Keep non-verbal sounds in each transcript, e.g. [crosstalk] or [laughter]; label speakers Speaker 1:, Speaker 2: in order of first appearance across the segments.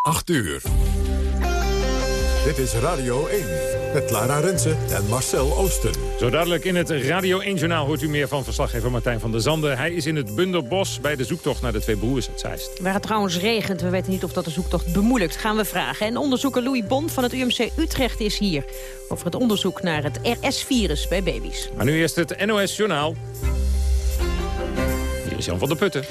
Speaker 1: 8 uur. Dit is Radio 1 met Lara Rensen en Marcel Oosten.
Speaker 2: Zo dadelijk in het Radio 1-journaal hoort u meer van verslaggever Martijn van der Zanden. Hij is in het Bunderbos bij de zoektocht naar de twee broers uit Zeist.
Speaker 3: Waar het trouwens regent, we weten niet of dat de zoektocht bemoeilijkt, gaan we vragen. En onderzoeker Louis Bond van het UMC Utrecht is hier... over het onderzoek naar het RS-virus bij baby's.
Speaker 2: Maar nu eerst het NOS-journaal. Hier is Jan van der Putten.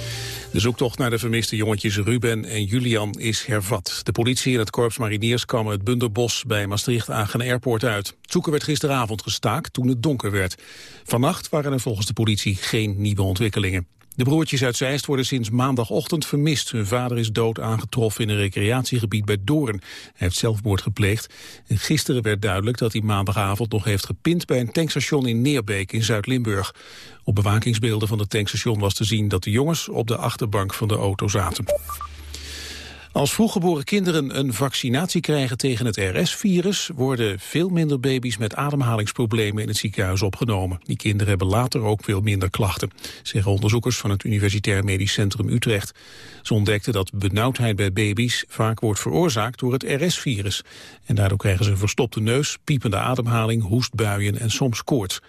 Speaker 4: De zoektocht naar de vermiste jongetjes Ruben en Julian is hervat. De politie en het korps mariniers kwamen het Bunderbos bij Maastricht-Agen Airport uit. Het zoeken werd gisteravond gestaakt toen het donker werd. Vannacht waren er volgens de politie geen nieuwe ontwikkelingen. De broertjes uit Zeist worden sinds maandagochtend vermist. Hun vader is dood aangetroffen in een recreatiegebied bij Doorn. Hij heeft zelfmoord gepleegd. En gisteren werd duidelijk dat hij maandagavond nog heeft gepind... bij een tankstation in Neerbeek in Zuid-Limburg. Op bewakingsbeelden van het tankstation was te zien dat de jongens op de achterbank van de auto zaten. Als vroeggeboren kinderen een vaccinatie krijgen tegen het RS-virus... worden veel minder baby's met ademhalingsproblemen in het ziekenhuis opgenomen. Die kinderen hebben later ook veel minder klachten, zeggen onderzoekers van het Universitair Medisch Centrum Utrecht. Ze ontdekten dat benauwdheid bij baby's vaak wordt veroorzaakt door het RS-virus. En daardoor krijgen ze een verstopte neus, piepende ademhaling, hoestbuien en soms koorts.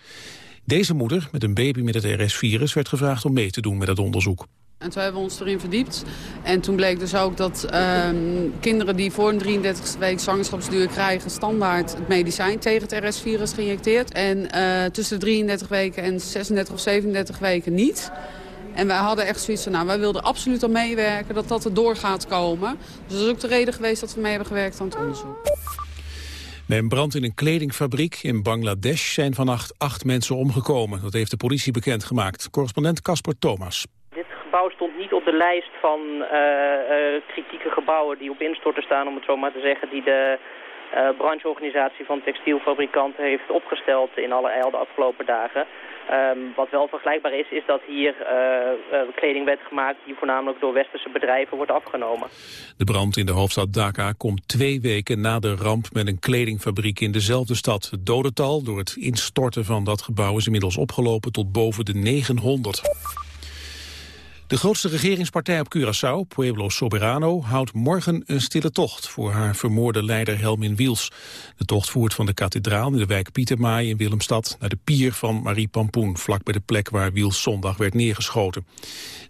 Speaker 4: Deze moeder met een baby met het RS-virus werd gevraagd om mee te doen met het onderzoek.
Speaker 5: En toen hebben we ons erin verdiept. En toen bleek dus ook dat uh, kinderen die voor een 33e week zwangerschapsduur krijgen... standaard het medicijn tegen het RS-virus geïnjecteerd. En uh, tussen de 33 weken en 36 of 37 weken niet. En wij hadden echt zoiets van, nou, wij wilden absoluut al meewerken dat dat er door gaat komen. Dus dat is ook de reden geweest dat we mee hebben gewerkt aan het onderzoek.
Speaker 4: Bij een brand in een kledingfabriek in Bangladesh zijn vannacht acht mensen omgekomen. Dat heeft de politie bekendgemaakt. Correspondent Casper Thomas
Speaker 6: gebouw stond niet op de lijst van uh, uh, kritieke gebouwen die op instorten staan, om het zo maar te zeggen, die de uh, brancheorganisatie van textielfabrikanten heeft opgesteld in alle de afgelopen dagen. Um, wat wel vergelijkbaar is, is dat hier kleding werd gemaakt die voornamelijk door westerse bedrijven wordt afgenomen.
Speaker 4: De brand in de hoofdstad Dhaka komt twee weken na de ramp met een kledingfabriek in dezelfde stad. Het dodental door het instorten van dat gebouw is inmiddels opgelopen tot boven de 900. De grootste regeringspartij op Curaçao, Pueblo Soberano, houdt morgen een stille tocht voor haar vermoorde leider Helmin Wiels. De tocht voert van de kathedraal in de wijk Pietermaai in Willemstad naar de pier van Marie Pampoen, vlak bij de plek waar Wiels zondag werd neergeschoten.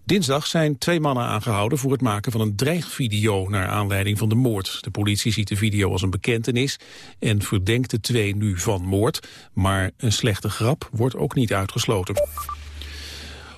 Speaker 4: Dinsdag zijn twee mannen aangehouden voor het maken van een dreigvideo naar aanleiding van de moord. De politie ziet de video als een bekentenis en verdenkt de twee nu van moord, maar een slechte grap wordt ook niet uitgesloten.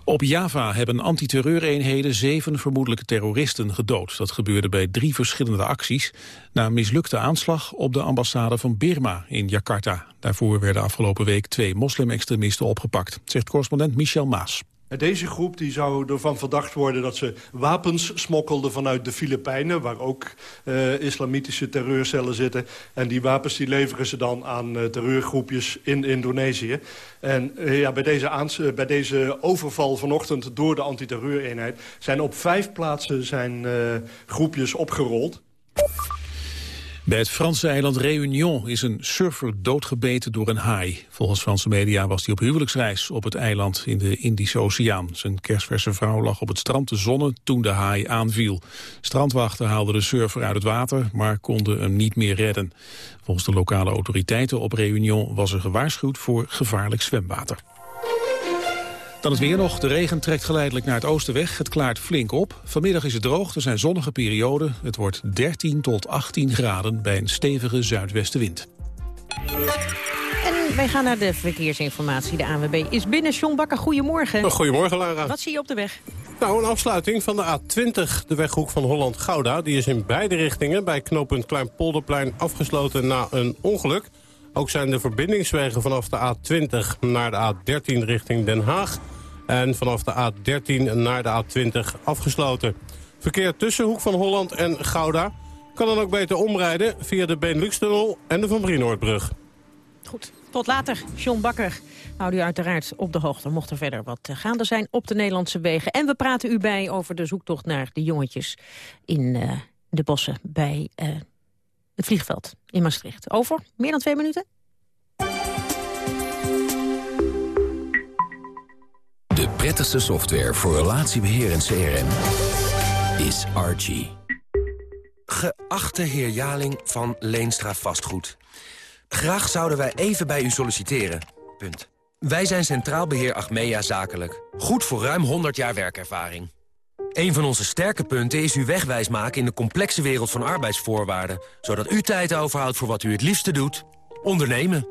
Speaker 4: Op Java hebben antiterreureenheden zeven vermoedelijke terroristen gedood. Dat gebeurde bij drie verschillende acties na een mislukte aanslag op de ambassade van Birma in Jakarta. Daarvoor werden afgelopen week twee moslimextremisten opgepakt, zegt correspondent Michel Maas.
Speaker 7: Deze groep die zou ervan verdacht worden dat ze wapens smokkelden vanuit de Filipijnen... waar ook uh, islamitische terreurcellen zitten. En die wapens die leveren ze dan aan uh, terreurgroepjes in Indonesië. En uh, ja, bij, deze bij deze overval vanochtend door de antiterreureenheid... zijn op vijf plaatsen zijn groepjes opgerold.
Speaker 4: Bij het Franse eiland Réunion is een surfer doodgebeten door een haai. Volgens Franse media was hij op huwelijksreis op het eiland in de Indische Oceaan. Zijn kerstverse vrouw lag op het strand te zonnen toen de haai aanviel. Strandwachten haalden de surfer uit het water, maar konden hem niet meer redden. Volgens de lokale autoriteiten op Réunion was er gewaarschuwd voor gevaarlijk zwemwater. Dan het weer nog. De regen trekt geleidelijk naar het oosten weg. Het klaart flink op. Vanmiddag is het droog, er zijn zonnige perioden. Het wordt 13 tot 18 graden bij een stevige zuidwestenwind.
Speaker 3: En wij gaan naar de verkeersinformatie. De ANWB is binnen. John Bakker, goedemorgen.
Speaker 8: Goedemorgen, Lara.
Speaker 3: Wat zie je op de weg?
Speaker 8: Nou, een afsluiting van de A20, de weghoek van Holland-Gouda. Die is in beide richtingen bij knooppunt Kleinpolderplein afgesloten na een ongeluk. Ook zijn de verbindingswegen vanaf de A20 naar de A13 richting Den Haag... en vanaf de A13 naar de A20 afgesloten. Verkeer tussen Hoek van Holland en Gouda kan dan ook beter omrijden... via de Benelux-tunnel en de Van Brienoordbrug.
Speaker 3: Goed, tot later. John Bakker. Houd u uiteraard op de hoogte, mocht er verder wat eh, gaande zijn op de Nederlandse wegen. En we praten u bij over de zoektocht naar de jongetjes in uh, de bossen bij... Uh, het vliegveld in Maastricht. Over meer dan twee minuten.
Speaker 9: Prettigste software voor relatiebeheer en CRM is Archie.
Speaker 10: Geachte heer Jaling van Leenstra Vastgoed. Graag zouden wij even bij u solliciteren. Punt. Wij zijn Centraal Beheer Achmea Zakelijk. Goed voor ruim 100 jaar werkervaring. Een van onze sterke punten is uw wegwijs maken in de complexe wereld van arbeidsvoorwaarden. Zodat u tijd overhoudt voor wat u het liefste doet. Ondernemen.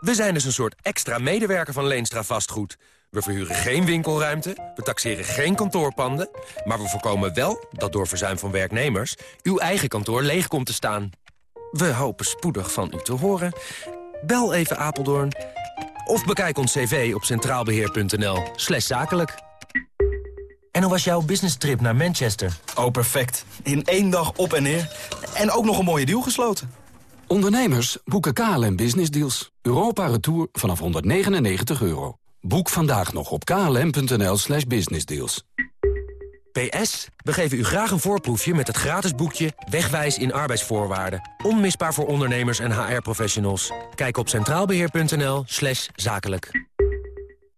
Speaker 10: We zijn dus een soort extra medewerker van Leenstra Vastgoed. We verhuren geen winkelruimte, we taxeren geen kantoorpanden... maar we voorkomen wel dat door verzuim van werknemers... uw eigen kantoor leeg komt te staan. We hopen spoedig van u te horen. Bel even Apeldoorn of bekijk ons cv op centraalbeheer.nl slash zakelijk. En hoe was jouw business trip naar Manchester?
Speaker 11: Oh, perfect. In één dag op en neer. En ook nog een mooie deal gesloten.
Speaker 9: Ondernemers boeken KLM Business Deals. Europa Retour vanaf 199 euro. Boek vandaag nog op klm.nl slash businessdeals.
Speaker 10: PS, we geven u graag een voorproefje met het gratis boekje Wegwijs in arbeidsvoorwaarden. Onmisbaar voor ondernemers en HR-professionals. Kijk op centraalbeheer.nl slash zakelijk.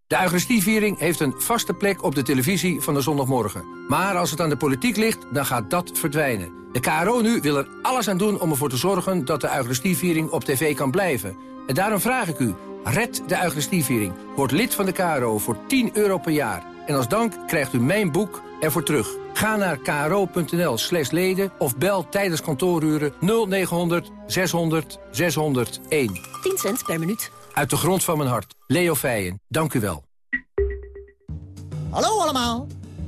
Speaker 12: De Eucharistieviering heeft een vaste plek op de televisie van de zondagmorgen. Maar als het aan de politiek ligt, dan gaat dat verdwijnen. De KRO nu wil er alles aan doen om ervoor te zorgen dat de Eucharistieviering op tv kan blijven. En daarom vraag ik u, red de Eucharistieviering. Word lid van de KRO voor 10 euro per jaar. En als dank krijgt u mijn boek ervoor terug. Ga naar kro.nl slash leden of bel tijdens kantooruren 0900 600 601.
Speaker 3: 10 cent per minuut.
Speaker 12: Uit de grond van mijn hart. Leo Feijen, dank u wel.
Speaker 13: Hallo allemaal.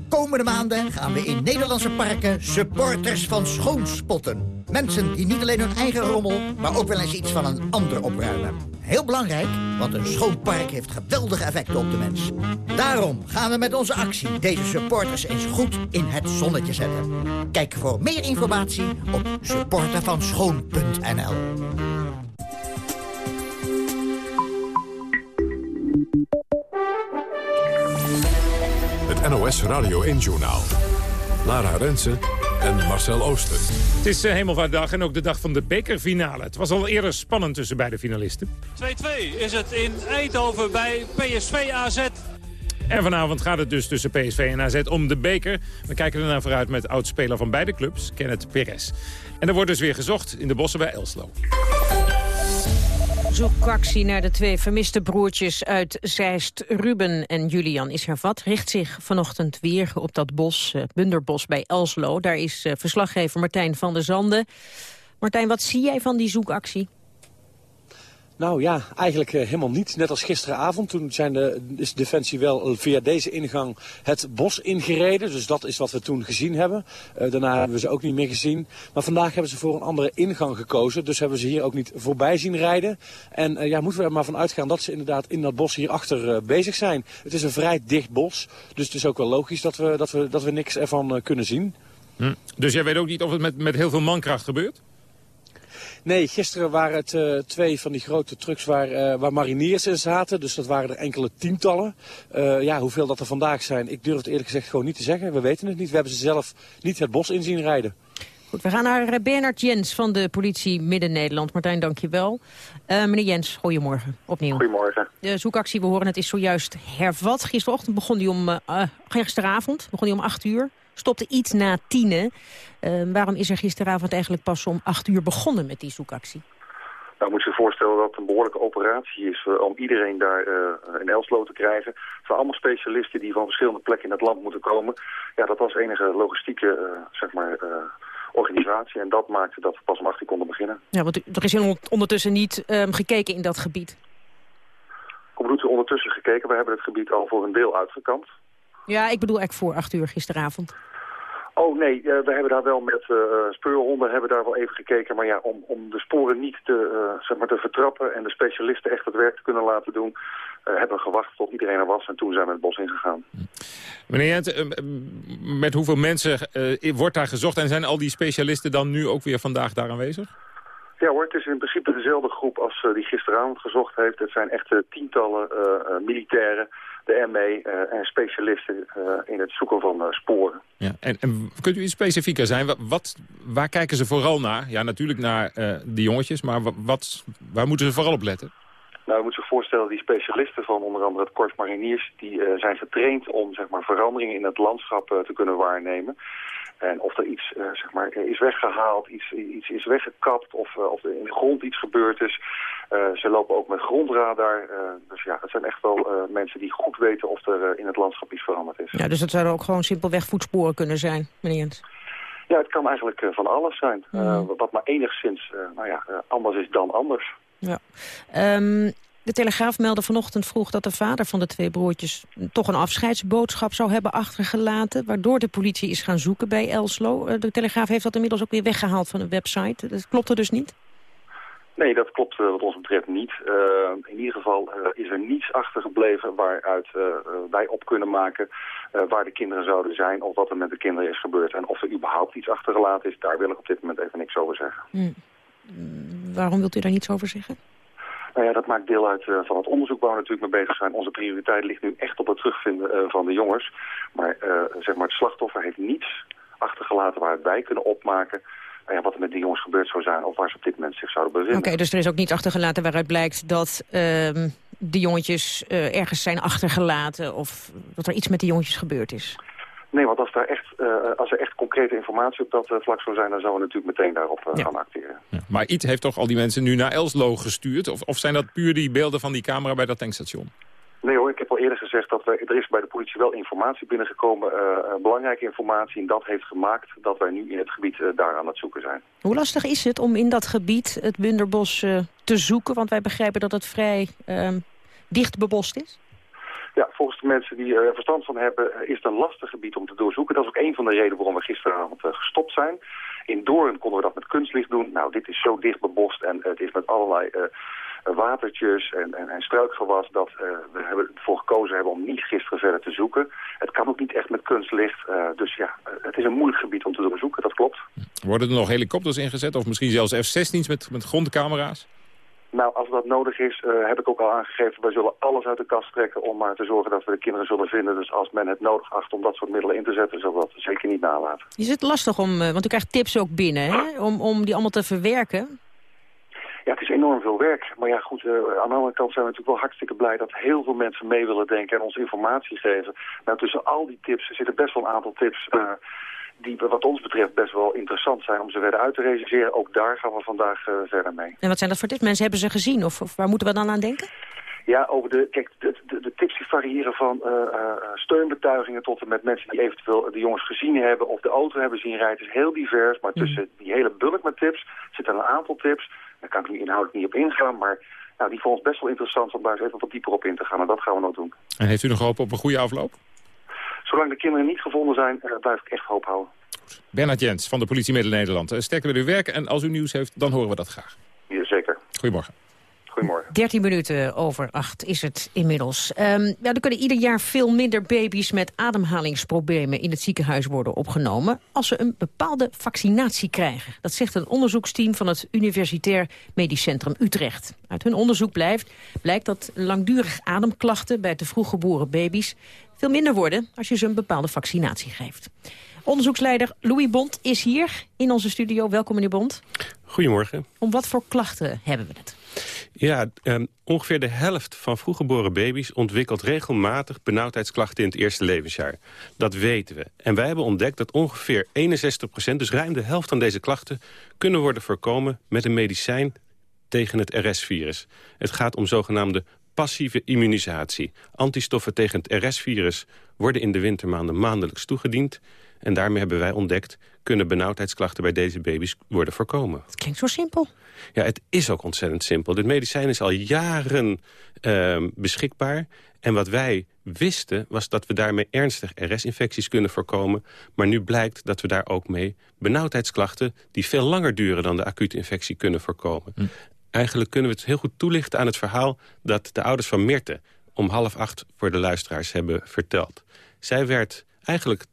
Speaker 13: Komende maanden gaan we in Nederlandse parken supporters van schoonspotten. Mensen die niet alleen hun eigen rommel, maar ook wel eens iets van een ander opruimen. Heel belangrijk, want een schoon park heeft geweldige effecten op de mens. Daarom gaan we met onze actie deze supporters eens goed in het zonnetje zetten. Kijk voor meer informatie op supportervanschoon.nl
Speaker 1: Het NOS Radio 1-journaal. Lara Rensen en Marcel Ooster.
Speaker 2: Het is uh, Hemelvaartdag en ook de dag van de bekerfinale. Het was al eerder spannend tussen beide finalisten.
Speaker 14: 2-2 is het in Eindhoven bij PSV AZ.
Speaker 2: En vanavond gaat het dus tussen PSV en AZ om de beker. We kijken er naar vooruit met oud-speler van beide clubs, Kenneth Perez. En er wordt dus weer gezocht in de bossen bij Elslo.
Speaker 3: Zoekactie naar de twee vermiste broertjes uit Zeist, Ruben en Julian is hervat. Richt zich vanochtend weer op dat bos, uh, Bunderbos bij Elslo. Daar is uh, verslaggever Martijn van der Zanden. Martijn, wat zie jij van die zoekactie?
Speaker 15: Nou ja, eigenlijk uh, helemaal niet. Net als gisteravond. Toen zijn de, is Defensie wel via deze ingang het bos ingereden. Dus dat is wat we toen gezien hebben. Uh, daarna hebben we ze ook niet meer gezien. Maar vandaag hebben ze voor een andere ingang gekozen. Dus hebben ze hier ook niet voorbij zien rijden. En uh, ja, moeten we er maar van uitgaan dat ze inderdaad in dat bos hierachter bezig zijn. Het is een vrij dicht bos. Dus het is ook wel logisch dat we, dat we, dat we niks ervan kunnen zien.
Speaker 2: Hm. Dus jij weet ook niet of het met, met heel veel mankracht gebeurt?
Speaker 15: Nee, gisteren waren het uh, twee van die grote trucks waar, uh, waar mariniers in zaten. Dus dat waren er enkele tientallen. Uh, ja, hoeveel dat er vandaag zijn, ik durf het eerlijk gezegd gewoon niet te zeggen. We weten het niet. We hebben ze zelf niet het bos in zien rijden.
Speaker 3: Goed, we gaan naar Bernard Jens van de politie Midden-Nederland. Martijn, dank je wel. meneer Jens, goedemorgen opnieuw.
Speaker 16: Goedemorgen.
Speaker 3: De zoekactie, we horen het, is zojuist hervat. Gisterochtend begon die om, gisteravond begon die om acht uur stopte iets na tienen. Uh, waarom is er gisteravond eigenlijk pas om acht uur begonnen met die zoekactie?
Speaker 16: Nou, moet je je voorstellen dat het een behoorlijke operatie is uh, om iedereen daar uh, in Elslo te krijgen. Het zijn allemaal specialisten die van verschillende plekken in het land moeten komen. Ja, dat was enige logistieke, zeg maar, organisatie. En dat maakte dat we pas om acht uur konden beginnen.
Speaker 3: Ja, want er is ondertussen niet um, gekeken in dat gebied.
Speaker 16: Hoe bedoelt u ondertussen gekeken? We hebben het gebied al voor een deel uitgekampt.
Speaker 3: Ja, ik bedoel eigenlijk voor acht uur gisteravond.
Speaker 16: Oh nee, uh, we hebben daar wel met uh, speurhonden hebben daar wel even gekeken. Maar ja, om, om de sporen niet te, uh, zeg maar te vertrappen en de specialisten echt het werk te kunnen laten doen... hebben we gewacht tot iedereen er was en toen zijn we het bos ingegaan.
Speaker 2: Meneer Jent, met hoeveel mensen wordt daar gezocht en zijn al die specialisten dan nu ook weer vandaag daar aanwezig?
Speaker 16: Ja hoor, het is in principe dezelfde groep als die gisteravond gezocht heeft. Het zijn echt tientallen militairen de ME uh, en specialisten uh, in het zoeken van uh, sporen.
Speaker 2: Ja, en, en, kunt u iets specifieker zijn? Wat, waar kijken ze vooral naar? Ja, natuurlijk naar die jongetjes, maar wat, waar moeten ze vooral op letten?
Speaker 16: Nou, je moet zich voorstellen, die specialisten van onder andere het Korps Mariniers... die zijn getraind om zeg maar, veranderingen in het landschap te kunnen waarnemen. En of er iets uh, zeg maar, is weggehaald, iets, iets is weggekapt of, uh, of er in de grond iets gebeurd is. Uh, ze lopen ook met grondradar. dus ja, het zijn echt wel mensen die goed weten of er in het landschap iets veranderd is.
Speaker 3: Ja, dus dat zouden ook gewoon simpelweg voetsporen kunnen zijn, meneer Jens?
Speaker 16: Ja, het kan eigenlijk van alles zijn.
Speaker 3: Mm.
Speaker 16: wat maar enigszins nou ja, anders is dan anders.
Speaker 3: Ja. Um, de Telegraaf meldde vanochtend vroeg dat de vader van de twee broertjes... toch een afscheidsboodschap zou hebben achtergelaten... waardoor de politie is gaan zoeken bij Elslo. Eh, de Telegraaf heeft dat inmiddels ook weer weggehaald van de website. Dat klopt er dus niet?
Speaker 16: Nee, dat klopt uh, wat ons betreft niet. Uh, in ieder geval uh, is er niets achtergebleven waaruit wij op kunnen maken waar de kinderen zouden zijn of wat er met de kinderen is gebeurd. En of er überhaupt iets achtergelaten is, daar wil ik op dit moment even niks over zeggen.
Speaker 3: Hmm. Waarom wilt u daar niets over zeggen?
Speaker 16: Nou ja, dat maakt deel uit uh, van het onderzoek waar we natuurlijk mee bezig zijn. Onze prioriteit ligt nu echt op het terugvinden uh, van de jongens. Maar, uh, zeg maar het slachtoffer heeft niets achtergelaten waaruit wij kunnen opmaken... Ja, wat er met die jongens gebeurd zou zijn of waar ze op dit moment zich zouden bevinden.
Speaker 3: Oké, dus er is ook niets achtergelaten waaruit blijkt dat ehm, de jongetjes ergens zijn achtergelaten... of dat er iets met die jongetjes gebeurd is?
Speaker 16: Nee, want als, daar echt, uh, als er echt concrete informatie op dat uh, vlak zou zijn... dan zouden we natuurlijk meteen daarop uh, ja. gaan acteren.
Speaker 2: Ja. Maar iets heeft toch al die mensen nu naar Elslo gestuurd? Of, of zijn dat puur die beelden van die camera bij dat tankstation?
Speaker 16: Nee hoor, ik heb al eerder gezegd dat we, er is bij de politie wel informatie binnengekomen. belangrijke informatie en dat heeft gemaakt dat wij nu in het gebied daar aan het zoeken zijn.
Speaker 3: Hoe lastig is het om in dat gebied, het Bunderbos, te zoeken? Want wij begrijpen dat het vrij ehm, dicht bebost is.
Speaker 16: Ja, volgens de mensen die er verstand van hebben is het een lastig gebied om te doorzoeken. Dat is ook een van de redenen waarom we gisteravond uh, gestopt zijn. In Doorn konden we dat met kunstlicht doen. Nou, dit is zo dicht bebost en het is met allerlei watertjes en, en, struikgewas... dat we hebben ervoor gekozen hebben om niet gisteren verder te zoeken. Het kan ook niet echt met kunstlicht. dus ja, het is een moeilijk gebied om te doorzoeken, dat klopt.
Speaker 2: Worden er nog helikopters ingezet of misschien zelfs F-16's met, met grondcamera's?
Speaker 16: Nou, als dat nodig is, uh, heb ik ook al aangegeven... wij zullen alles uit de kast trekken om maar te zorgen dat we de kinderen zullen vinden. Dus als men het nodig acht om dat soort middelen in te zetten... zullen we dat zeker niet nalaten.
Speaker 3: Is het lastig om, uh, want u krijgt tips ook binnen, hè? Om, om die allemaal te verwerken?
Speaker 16: Ja, het is enorm veel werk. Maar ja, goed, uh, aan de andere kant zijn we natuurlijk wel hartstikke blij... dat heel veel mensen mee willen denken en ons informatie geven. Nou, tussen al die tips zitten best wel een aantal tips die wat ons betreft best wel interessant zijn om ze verder uit te realiseren. Ook daar gaan we vandaag uh, verder mee.
Speaker 3: En wat zijn dat voor tips? Mensen hebben ze gezien of, of waar moeten we dan aan denken?
Speaker 16: Ja, over de, kijk, de, de, de tips die variëren van uh, uh, steunbetuigingen tot en met mensen die eventueel de jongens gezien hebben of de auto hebben zien rijden. Het is heel divers, maar tussen die hele bulk met tips zitten een aantal tips. Daar kan ik nu inhoudelijk niet op ingaan, maar nou, die vonden ons best wel interessant om daar eens even wat dieper op in te gaan. En dat gaan we nog doen.
Speaker 2: En heeft u nog hoop op een goede afloop?
Speaker 16: Zolang de kinderen niet gevonden zijn, uh, blijf ik echt hoop houden.
Speaker 2: Bernard Jens van de politie Midden-Nederland. Sterker met uw werk en als u nieuws heeft, dan horen we dat graag.
Speaker 16: Jazeker.
Speaker 2: Goedemorgen.
Speaker 16: Goedemorgen.
Speaker 3: 13 minuten over 8 is het inmiddels. Um, ja, er kunnen ieder jaar veel minder baby's met ademhalingsproblemen in het ziekenhuis worden opgenomen als ze een bepaalde vaccinatie krijgen. Dat zegt een onderzoeksteam van het Universitair Medisch Centrum Utrecht. Uit hun onderzoek blijft, blijkt dat langdurig ademklachten bij te vroeg geboren baby's veel minder worden als je ze een bepaalde vaccinatie geeft. Onderzoeksleider Louis Bond is hier in onze studio. Welkom meneer Bond.
Speaker 17: Goedemorgen.
Speaker 3: Om wat voor klachten hebben we het?
Speaker 17: Ja, um, ongeveer de helft van vroeggeboren baby's ontwikkelt regelmatig benauwdheidsklachten in het eerste levensjaar. Dat weten we. En wij hebben ontdekt dat ongeveer 61% dus ruim de helft van deze klachten, kunnen worden voorkomen met een medicijn tegen het RS-virus. Het gaat om zogenaamde passieve immunisatie. Antistoffen tegen het RS-virus worden in de wintermaanden maandelijks toegediend. En daarmee hebben wij ontdekt... kunnen benauwdheidsklachten bij deze baby's worden voorkomen.
Speaker 3: Het klinkt zo simpel.
Speaker 17: Ja, het is ook ontzettend simpel. Dit medicijn is al jaren uh, beschikbaar. En wat wij wisten was dat we daarmee ernstig RS-infecties kunnen voorkomen. Maar nu blijkt dat we daar ook mee benauwdheidsklachten... die veel langer duren dan de acute infectie kunnen voorkomen. Hm. Eigenlijk kunnen we het heel goed toelichten aan het verhaal... dat de ouders van Mirte om half acht voor de luisteraars hebben verteld. Zij werd eigenlijk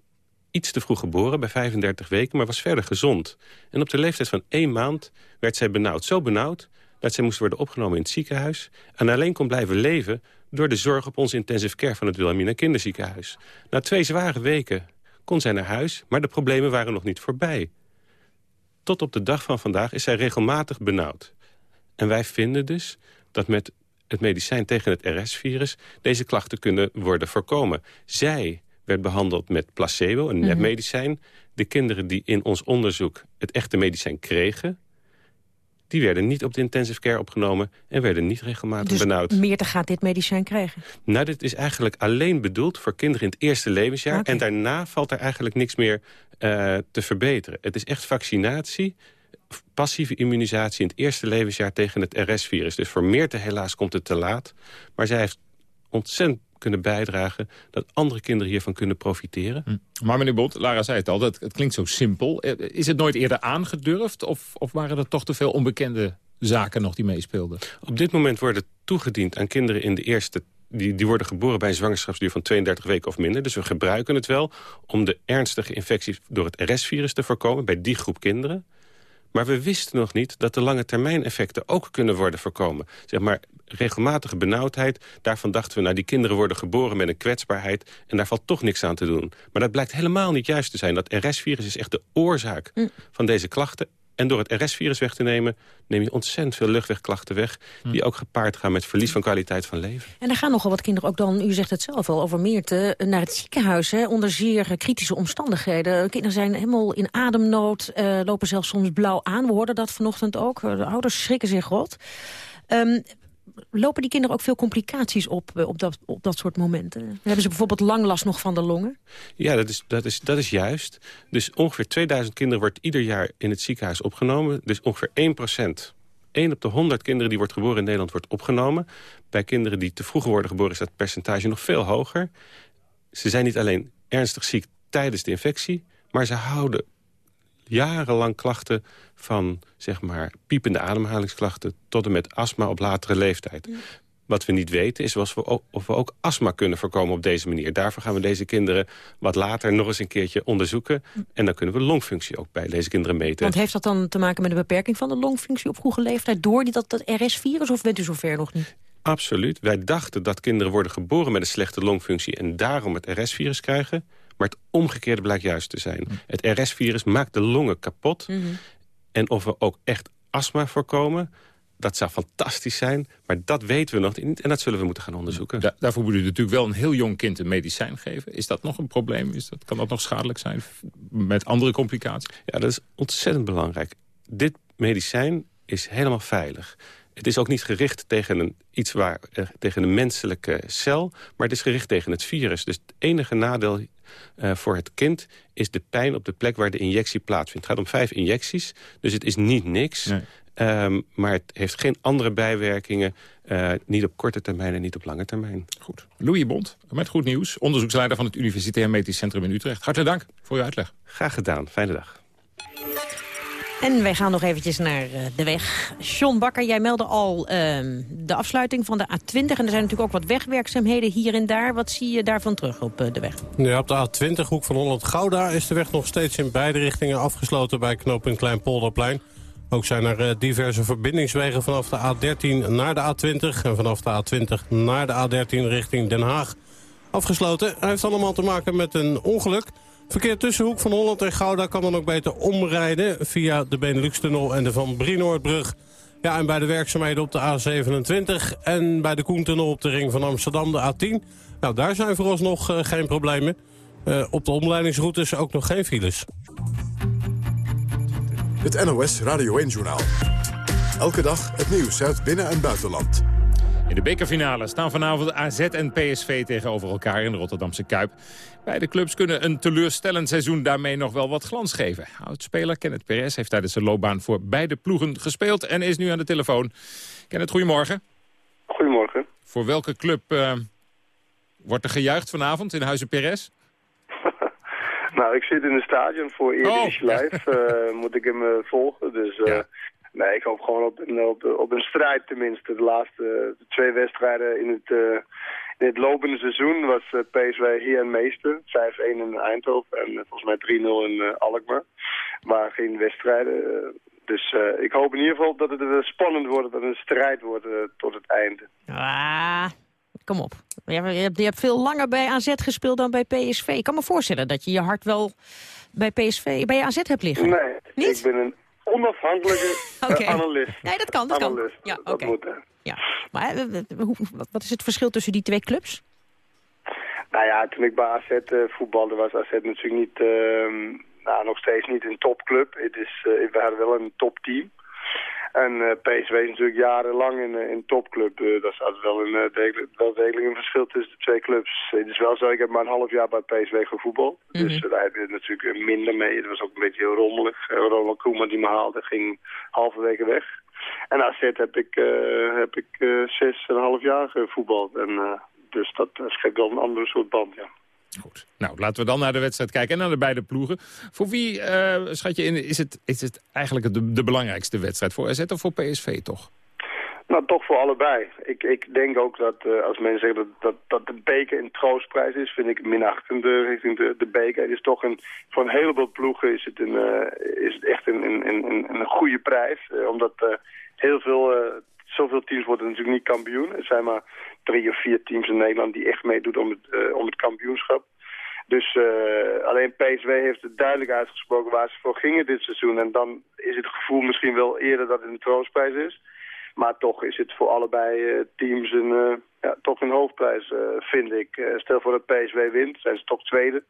Speaker 17: iets te vroeg geboren, bij 35 weken, maar was verder gezond. En op de leeftijd van één maand werd zij benauwd. Zo benauwd dat zij moest worden opgenomen in het ziekenhuis... en alleen kon blijven leven door de zorg op ons intensive care van het Wilhelmina Kinderziekenhuis. Na twee zware weken kon zij naar huis, maar de problemen waren nog niet voorbij. Tot op de dag van vandaag is zij regelmatig benauwd. En wij vinden dus dat met het medicijn tegen het RS-virus... deze klachten kunnen worden voorkomen. Zij werd behandeld met placebo, een
Speaker 3: Mhm.
Speaker 17: nepmedicijn. De kinderen die in ons onderzoek het echte medicijn kregen... die werden niet op de intensive care opgenomen... en werden niet regelmatig
Speaker 3: Dus
Speaker 17: benauwd.
Speaker 3: Meerte gaat dit medicijn krijgen.
Speaker 17: Nou, dit is eigenlijk alleen bedoeld voor kinderen in het eerste levensjaar. En daarna valt er eigenlijk niks meer eh, te verbeteren. Het is echt vaccinatie, passieve immunisatie in het eerste levensjaar tegen het RS-virus. Dus voor Meerte helaas komt het te laat. Maar zij heeft ontzettend kunnen bijdragen dat andere kinderen hiervan kunnen profiteren.
Speaker 2: Maar meneer Bot, Lara zei het al, dat, het klinkt zo simpel. Eh, Is het nooit eerder aangedurfd of, of waren er toch te veel onbekende zaken nog die meespeelden?
Speaker 17: Op dit moment wordt het toegediend aan kinderen in de eerste... Die, die worden geboren bij een zwangerschapsduur van 32 weken of minder. Dus we gebruiken het wel om de ernstige infectie door het RS-virus te voorkomen... bij die groep kinderen. Maar we wisten nog niet dat de lange termijn effecten ook kunnen worden voorkomen. Zeg maar, regelmatige benauwdheid, daarvan dachten we... nou, die kinderen worden geboren met een kwetsbaarheid... en daar valt toch niks aan te doen. Maar dat blijkt helemaal niet juist te zijn. Dat RS-virus is echt de oorzaak van deze klachten. En door het RS-virus weg te nemen... neem je ontzettend veel luchtwegklachten weg... die ook gepaard gaan met verlies van kwaliteit van leven.
Speaker 3: En er gaan nogal wat kinderen ook dan, u zegt het zelf al, over Meerte... naar het ziekenhuis, hè, onder zeer kritische omstandigheden. Kinderen zijn helemaal in ademnood, eh, lopen zelfs soms blauw aan. We hoorden dat vanochtend ook. De ouders schrikken zich rot. Ehm, lopen die kinderen ook veel complicaties op, eh, op, dat, op dat soort momenten? Hebben ze bijvoorbeeld lang last nog van de longen?
Speaker 17: Ja, dat is, dat, is, dat is juist. Dus ongeveer 2000 kinderen wordt ieder jaar in het ziekenhuis opgenomen. Dus ongeveer 1 procent. 1 op de 100 kinderen die wordt geboren in Nederland wordt opgenomen. Bij kinderen die te vroeg worden geboren is dat percentage nog veel hoger. Ze zijn niet alleen ernstig ziek tijdens de infectie... maar ze houden jarenlang klachten van zeg maar, piepende ademhalingsklachten... tot en met astma op latere leeftijd. Wat we niet weten is of we, ook, of we ook astma kunnen voorkomen op deze manier. Daarvoor gaan we deze kinderen wat later nog eens een keertje onderzoeken. En dan kunnen we longfunctie ook bij deze kinderen meten.
Speaker 3: Want heeft dat dan te maken met een beperking van de longfunctie op vroege leeftijd... door die, dat, dat RS-virus, of bent u zover nog niet?
Speaker 17: Absoluut. Wij dachten dat kinderen worden geboren met een slechte longfunctie... en daarom het RS-virus krijgen. Maar het omgekeerde blijkt juist te zijn. Het RS-virus maakt de longen kapot. En of we ook echt astma voorkomen... dat zou fantastisch zijn, maar dat weten we nog niet. En dat zullen we moeten gaan onderzoeken.
Speaker 2: Da- daarvoor moet u natuurlijk wel een heel jong kind een medicijn geven. Is dat nog een probleem? Is dat, kan dat nog schadelijk zijn met andere complicaties?
Speaker 17: Ja, dat is ontzettend belangrijk. Dit medicijn is helemaal veilig. Het is ook niet gericht tegen een, iets waar, eh, tegen een menselijke cel... maar het is gericht tegen het virus. Dus het enige nadeel eh, voor het kind is de pijn op de plek waar de injectie plaatsvindt. Het gaat om vijf injecties, dus het is niet niks. Ehm, maar het heeft geen andere bijwerkingen. eh, niet op korte termijn en niet op lange termijn.
Speaker 2: Goed. Louis Bond, met goed nieuws. Onderzoeksleider van het Universitair Medisch Centrum in Utrecht. Hartelijk dank voor uw uitleg.
Speaker 17: Graag gedaan. Fijne dag.
Speaker 3: En wij gaan nog eventjes naar eh, de weg. John Bakker, jij meldde al ehm, de afsluiting van de A20. En er zijn natuurlijk ook wat wegwerkzaamheden hier en daar. Wat zie je daarvan terug op eh, de weg?
Speaker 8: Ja, op de A20, hoek van Holland-Gouda, is de weg nog steeds in beide richtingen afgesloten bij knooppunt Kleinpolderplein. Ook zijn er eh, diverse verbindingswegen vanaf de A13 naar de A20 en vanaf de A20 naar de A13 richting Den Haag. Afgesloten. Hij heeft allemaal te maken met een ongeluk. Verkeer tussen Hoek van Holland en Gouda kan dan ook beter omrijden via de Benelux-tunnel en de Van Brienoordbrug. Ja, en bij de werkzaamheden op de A27 en bij de Koentunnel op de ring van Amsterdam, de A10. Nou, daar zijn vooralsnog uh, geen problemen. Uh, op de omleidingsroutes ook nog geen files.
Speaker 1: Het NOS Radio 1-journaal. Elke dag het nieuws uit binnen- en buitenland.
Speaker 2: In de bekerfinale staan vanavond AZ en PSV tegenover elkaar in de Rotterdamse Kuip. Beide clubs kunnen een teleurstellend seizoen daarmee nog wel wat glans geven. Oudspeler Kenneth Perez heeft tijdens zijn loopbaan voor beide ploegen gespeeld... en is nu aan de telefoon. Kenneth, goedemorgen.
Speaker 18: Goedemorgen.
Speaker 2: Voor welke club uh, wordt er gejuicht vanavond in Huizen Perez? [laughs]
Speaker 18: nou, ik zit in het stadion voor Eredivisie oh. Live. uh, [laughs] moet ik hem uh, volgen, dus... Ja. Nee, ik hoop gewoon op een, op, op een strijd tenminste. De laatste twee wedstrijden in het, uh, in het lopende seizoen was uh, PSV hier en meester. 5-1 in Eindhoven en uh, volgens mij 3-0 in Alkmaar. Maar geen wedstrijden. dus ik hoop in ieder geval dat het spannend wordt, dat het een strijd wordt tot het einde.
Speaker 3: Ah, kom op. Je hebt, je hebt veel langer bij AZ gespeeld dan bij PSV. Ik kan me voorstellen dat je je hart wel bij PSV, bij AZ hebt liggen.
Speaker 18: Nee,
Speaker 3: Niet?
Speaker 18: ik ben een onafhankelijke [laughs]
Speaker 3: okay.
Speaker 18: uh, analist.
Speaker 3: Nee, dat kan, dat
Speaker 18: analist.
Speaker 3: kan. Ja,
Speaker 18: dat
Speaker 3: okay.
Speaker 18: moet,
Speaker 3: ja. Maar uh, wat is het verschil tussen die twee clubs?
Speaker 18: Nou ja, toen ik bij AZ uh, voetbalde was AZ natuurlijk niet, uh, nou, nog steeds niet een topclub. Het is, uh, we hadden wel een topteam. En uh, PSV is natuurlijk jarenlang in een topclub. Uh, dat is wel een, degelijk, wel degelijk een verschil tussen de twee clubs. Het is wel zo, ik heb maar een half jaar bij PSV gevoetbald. Mm -hmm. Dus daar heb je natuurlijk minder mee. Het was ook een beetje rommelig. Ronald Koeman die me haalde ging halverwege weg. En AZ heb ik, heb ik zes en een half jaar gevoetbald. En dus dat schept wel een andere soort band, ja.
Speaker 2: Goed. Nou, laten we dan naar de wedstrijd kijken en naar de beide ploegen. Voor wie, uh, schat je in, is het, is het eigenlijk de, de belangrijkste wedstrijd? Voor AZ of voor PSV toch?
Speaker 18: Nou, toch voor allebei. Ik, ik denk ook dat uh, als mensen zeggen dat, dat, de beker een troostprijs is, vind ik minachtend richting de, de beker. Het is toch een, voor een heleboel ploegen is het, een, is het echt een, een, een, een goede prijs. omdat heel veel zoveel teams worden natuurlijk niet kampioen. Er zijn maar drie of vier teams in Nederland die echt meedoen om het, uh, om het kampioenschap. Dus uh, alleen PSV heeft het duidelijk uitgesproken waar ze voor gingen dit seizoen. En dan is het gevoel misschien wel eerder dat het een troostprijs is. Maar toch is het voor allebei uh, teams een, ja, toch een hoofdprijs, vind ik. stel voor dat PSV wint, zijn ze toch tweede.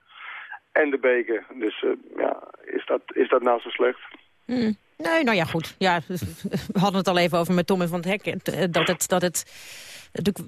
Speaker 18: En de beker. Dus ja, is dat, is dat nou zo slecht?
Speaker 3: Mm. Nee, nou ja, goed. Ja, [laughs] we hadden het al even over met Tom en Van het Hek. Dat het, dat het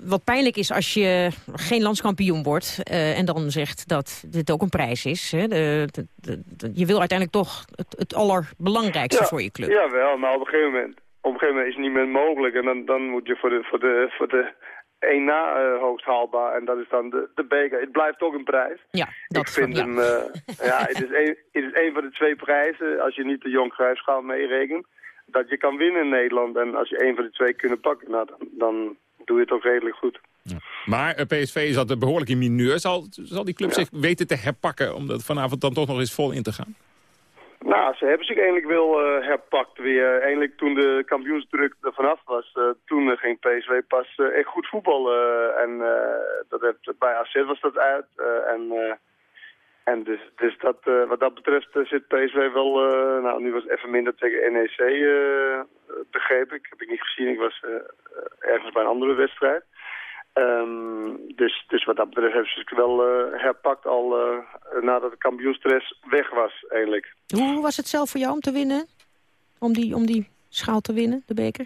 Speaker 3: wat pijnlijk is als je geen landskampioen wordt... Uh, en dan zegt dat dit ook een prijs is. Hè? De, de, de, je wil uiteindelijk toch het, het allerbelangrijkste
Speaker 18: ja,
Speaker 3: voor je club.
Speaker 18: Ja, wel, maar op een gegeven moment, op een gegeven moment is het niet meer mogelijk. En dan, dan moet je voor de, voor de, voor de één na uh, hoogst haalbaar. En dat is dan de, de beker. Het blijft toch een prijs.
Speaker 3: Ja, dat
Speaker 18: Ik vind hem... Uh, [laughs] ja, het is, een, het is een van de twee prijzen, als je niet de Jong Cruijffschaal meerekent, dat je kan winnen in Nederland. En als je een van de twee kunnen pakken, nou, dan, dan doe je het ook redelijk goed.
Speaker 2: Ja. Maar uh, PSV zat behoorlijk in mineur. Zal, zal die club ja. zich weten te herpakken om dat vanavond dan toch nog eens vol in te gaan?
Speaker 18: Nou, ze hebben zich eigenlijk wel uh, herpakt weer. Eindelijk toen de kampioensdruk er vanaf was, uh, toen uh, ging PSV pas echt goed voetballen. en dat heeft, bij AZ was dat uit. en en dus, dus dat, wat dat betreft zit PSV wel... nou, nu was het even minder tegen NEC, begreep ik. Heb ik niet gezien, ik was ergens bij een andere wedstrijd. Um, dus, dus wat dat betreft hebben ze zich wel uh, herpakt al uh, nadat de kampioenstress weg was eigenlijk.
Speaker 3: Hoe was het zelf voor jou om te winnen? Om die, om die schaal te winnen, de beker?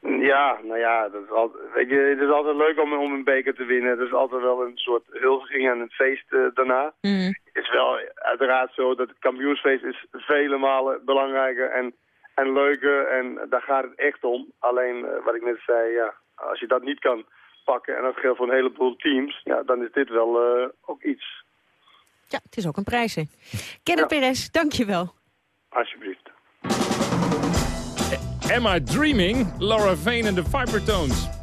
Speaker 18: Ja, nou ja, dat is altijd, weet je, het is altijd leuk om, om een beker te winnen. Het is altijd wel een soort huldiging en een feest uh, daarna.
Speaker 3: Mm.
Speaker 18: Het is wel uiteraard zo dat het kampioensfeest is vele malen belangrijker en, en leuker. En daar gaat het echt om. Alleen, wat ik net zei, ja, als je dat niet kan pakken. En dat geldt voor een heleboel teams. Ja, dan is dit wel uh, ook iets.
Speaker 3: Ja, het is ook een prijs, hè. Kenneth ja. Perez, dank je wel.
Speaker 18: Alsjeblieft.
Speaker 2: Am I Dreaming? Laura Vane en de Vibertones.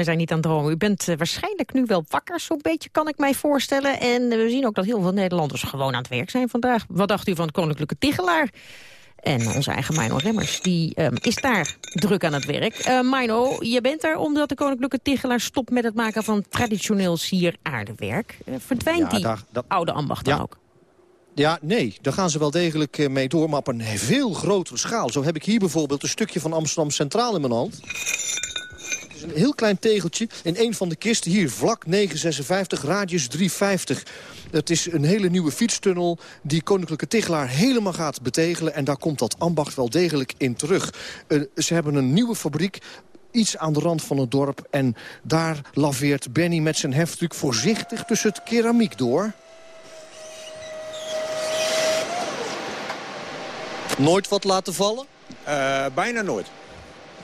Speaker 3: We zijn niet aan het dromen. U bent uh, waarschijnlijk nu wel wakker, zo'n beetje kan ik mij voorstellen. En uh, we zien ook dat heel veel Nederlanders gewoon aan het werk zijn vandaag. Wat dacht u van het Koninklijke Tichelaar? En onze eigen Mino Remmers, die um, is daar druk aan het werk. Uh, Mino, je bent daar omdat de Koninklijke Tichelaar stopt met het maken van traditioneel sieraardewerk. Verdwijnt ja, die daar, dat... oude ambacht dan
Speaker 19: ja.
Speaker 3: ook?
Speaker 19: Ja, nee, daar gaan ze wel degelijk mee door, maar op een veel grotere schaal. Zo heb ik hier bijvoorbeeld een stukje van Amsterdam Centraal in mijn hand. Is een heel klein tegeltje in een van de kisten. Hier, vlak 956, radius 350. Het is een hele nieuwe fietstunnel die Koninklijke Tichelaar helemaal gaat betegelen. En daar komt dat ambacht wel degelijk in terug. Uh, ze hebben een nieuwe fabriek iets aan de rand van het dorp. En daar laveert Benny met zijn heftruck voorzichtig tussen het keramiek door. Nooit wat laten vallen?
Speaker 20: Uh, bijna nooit.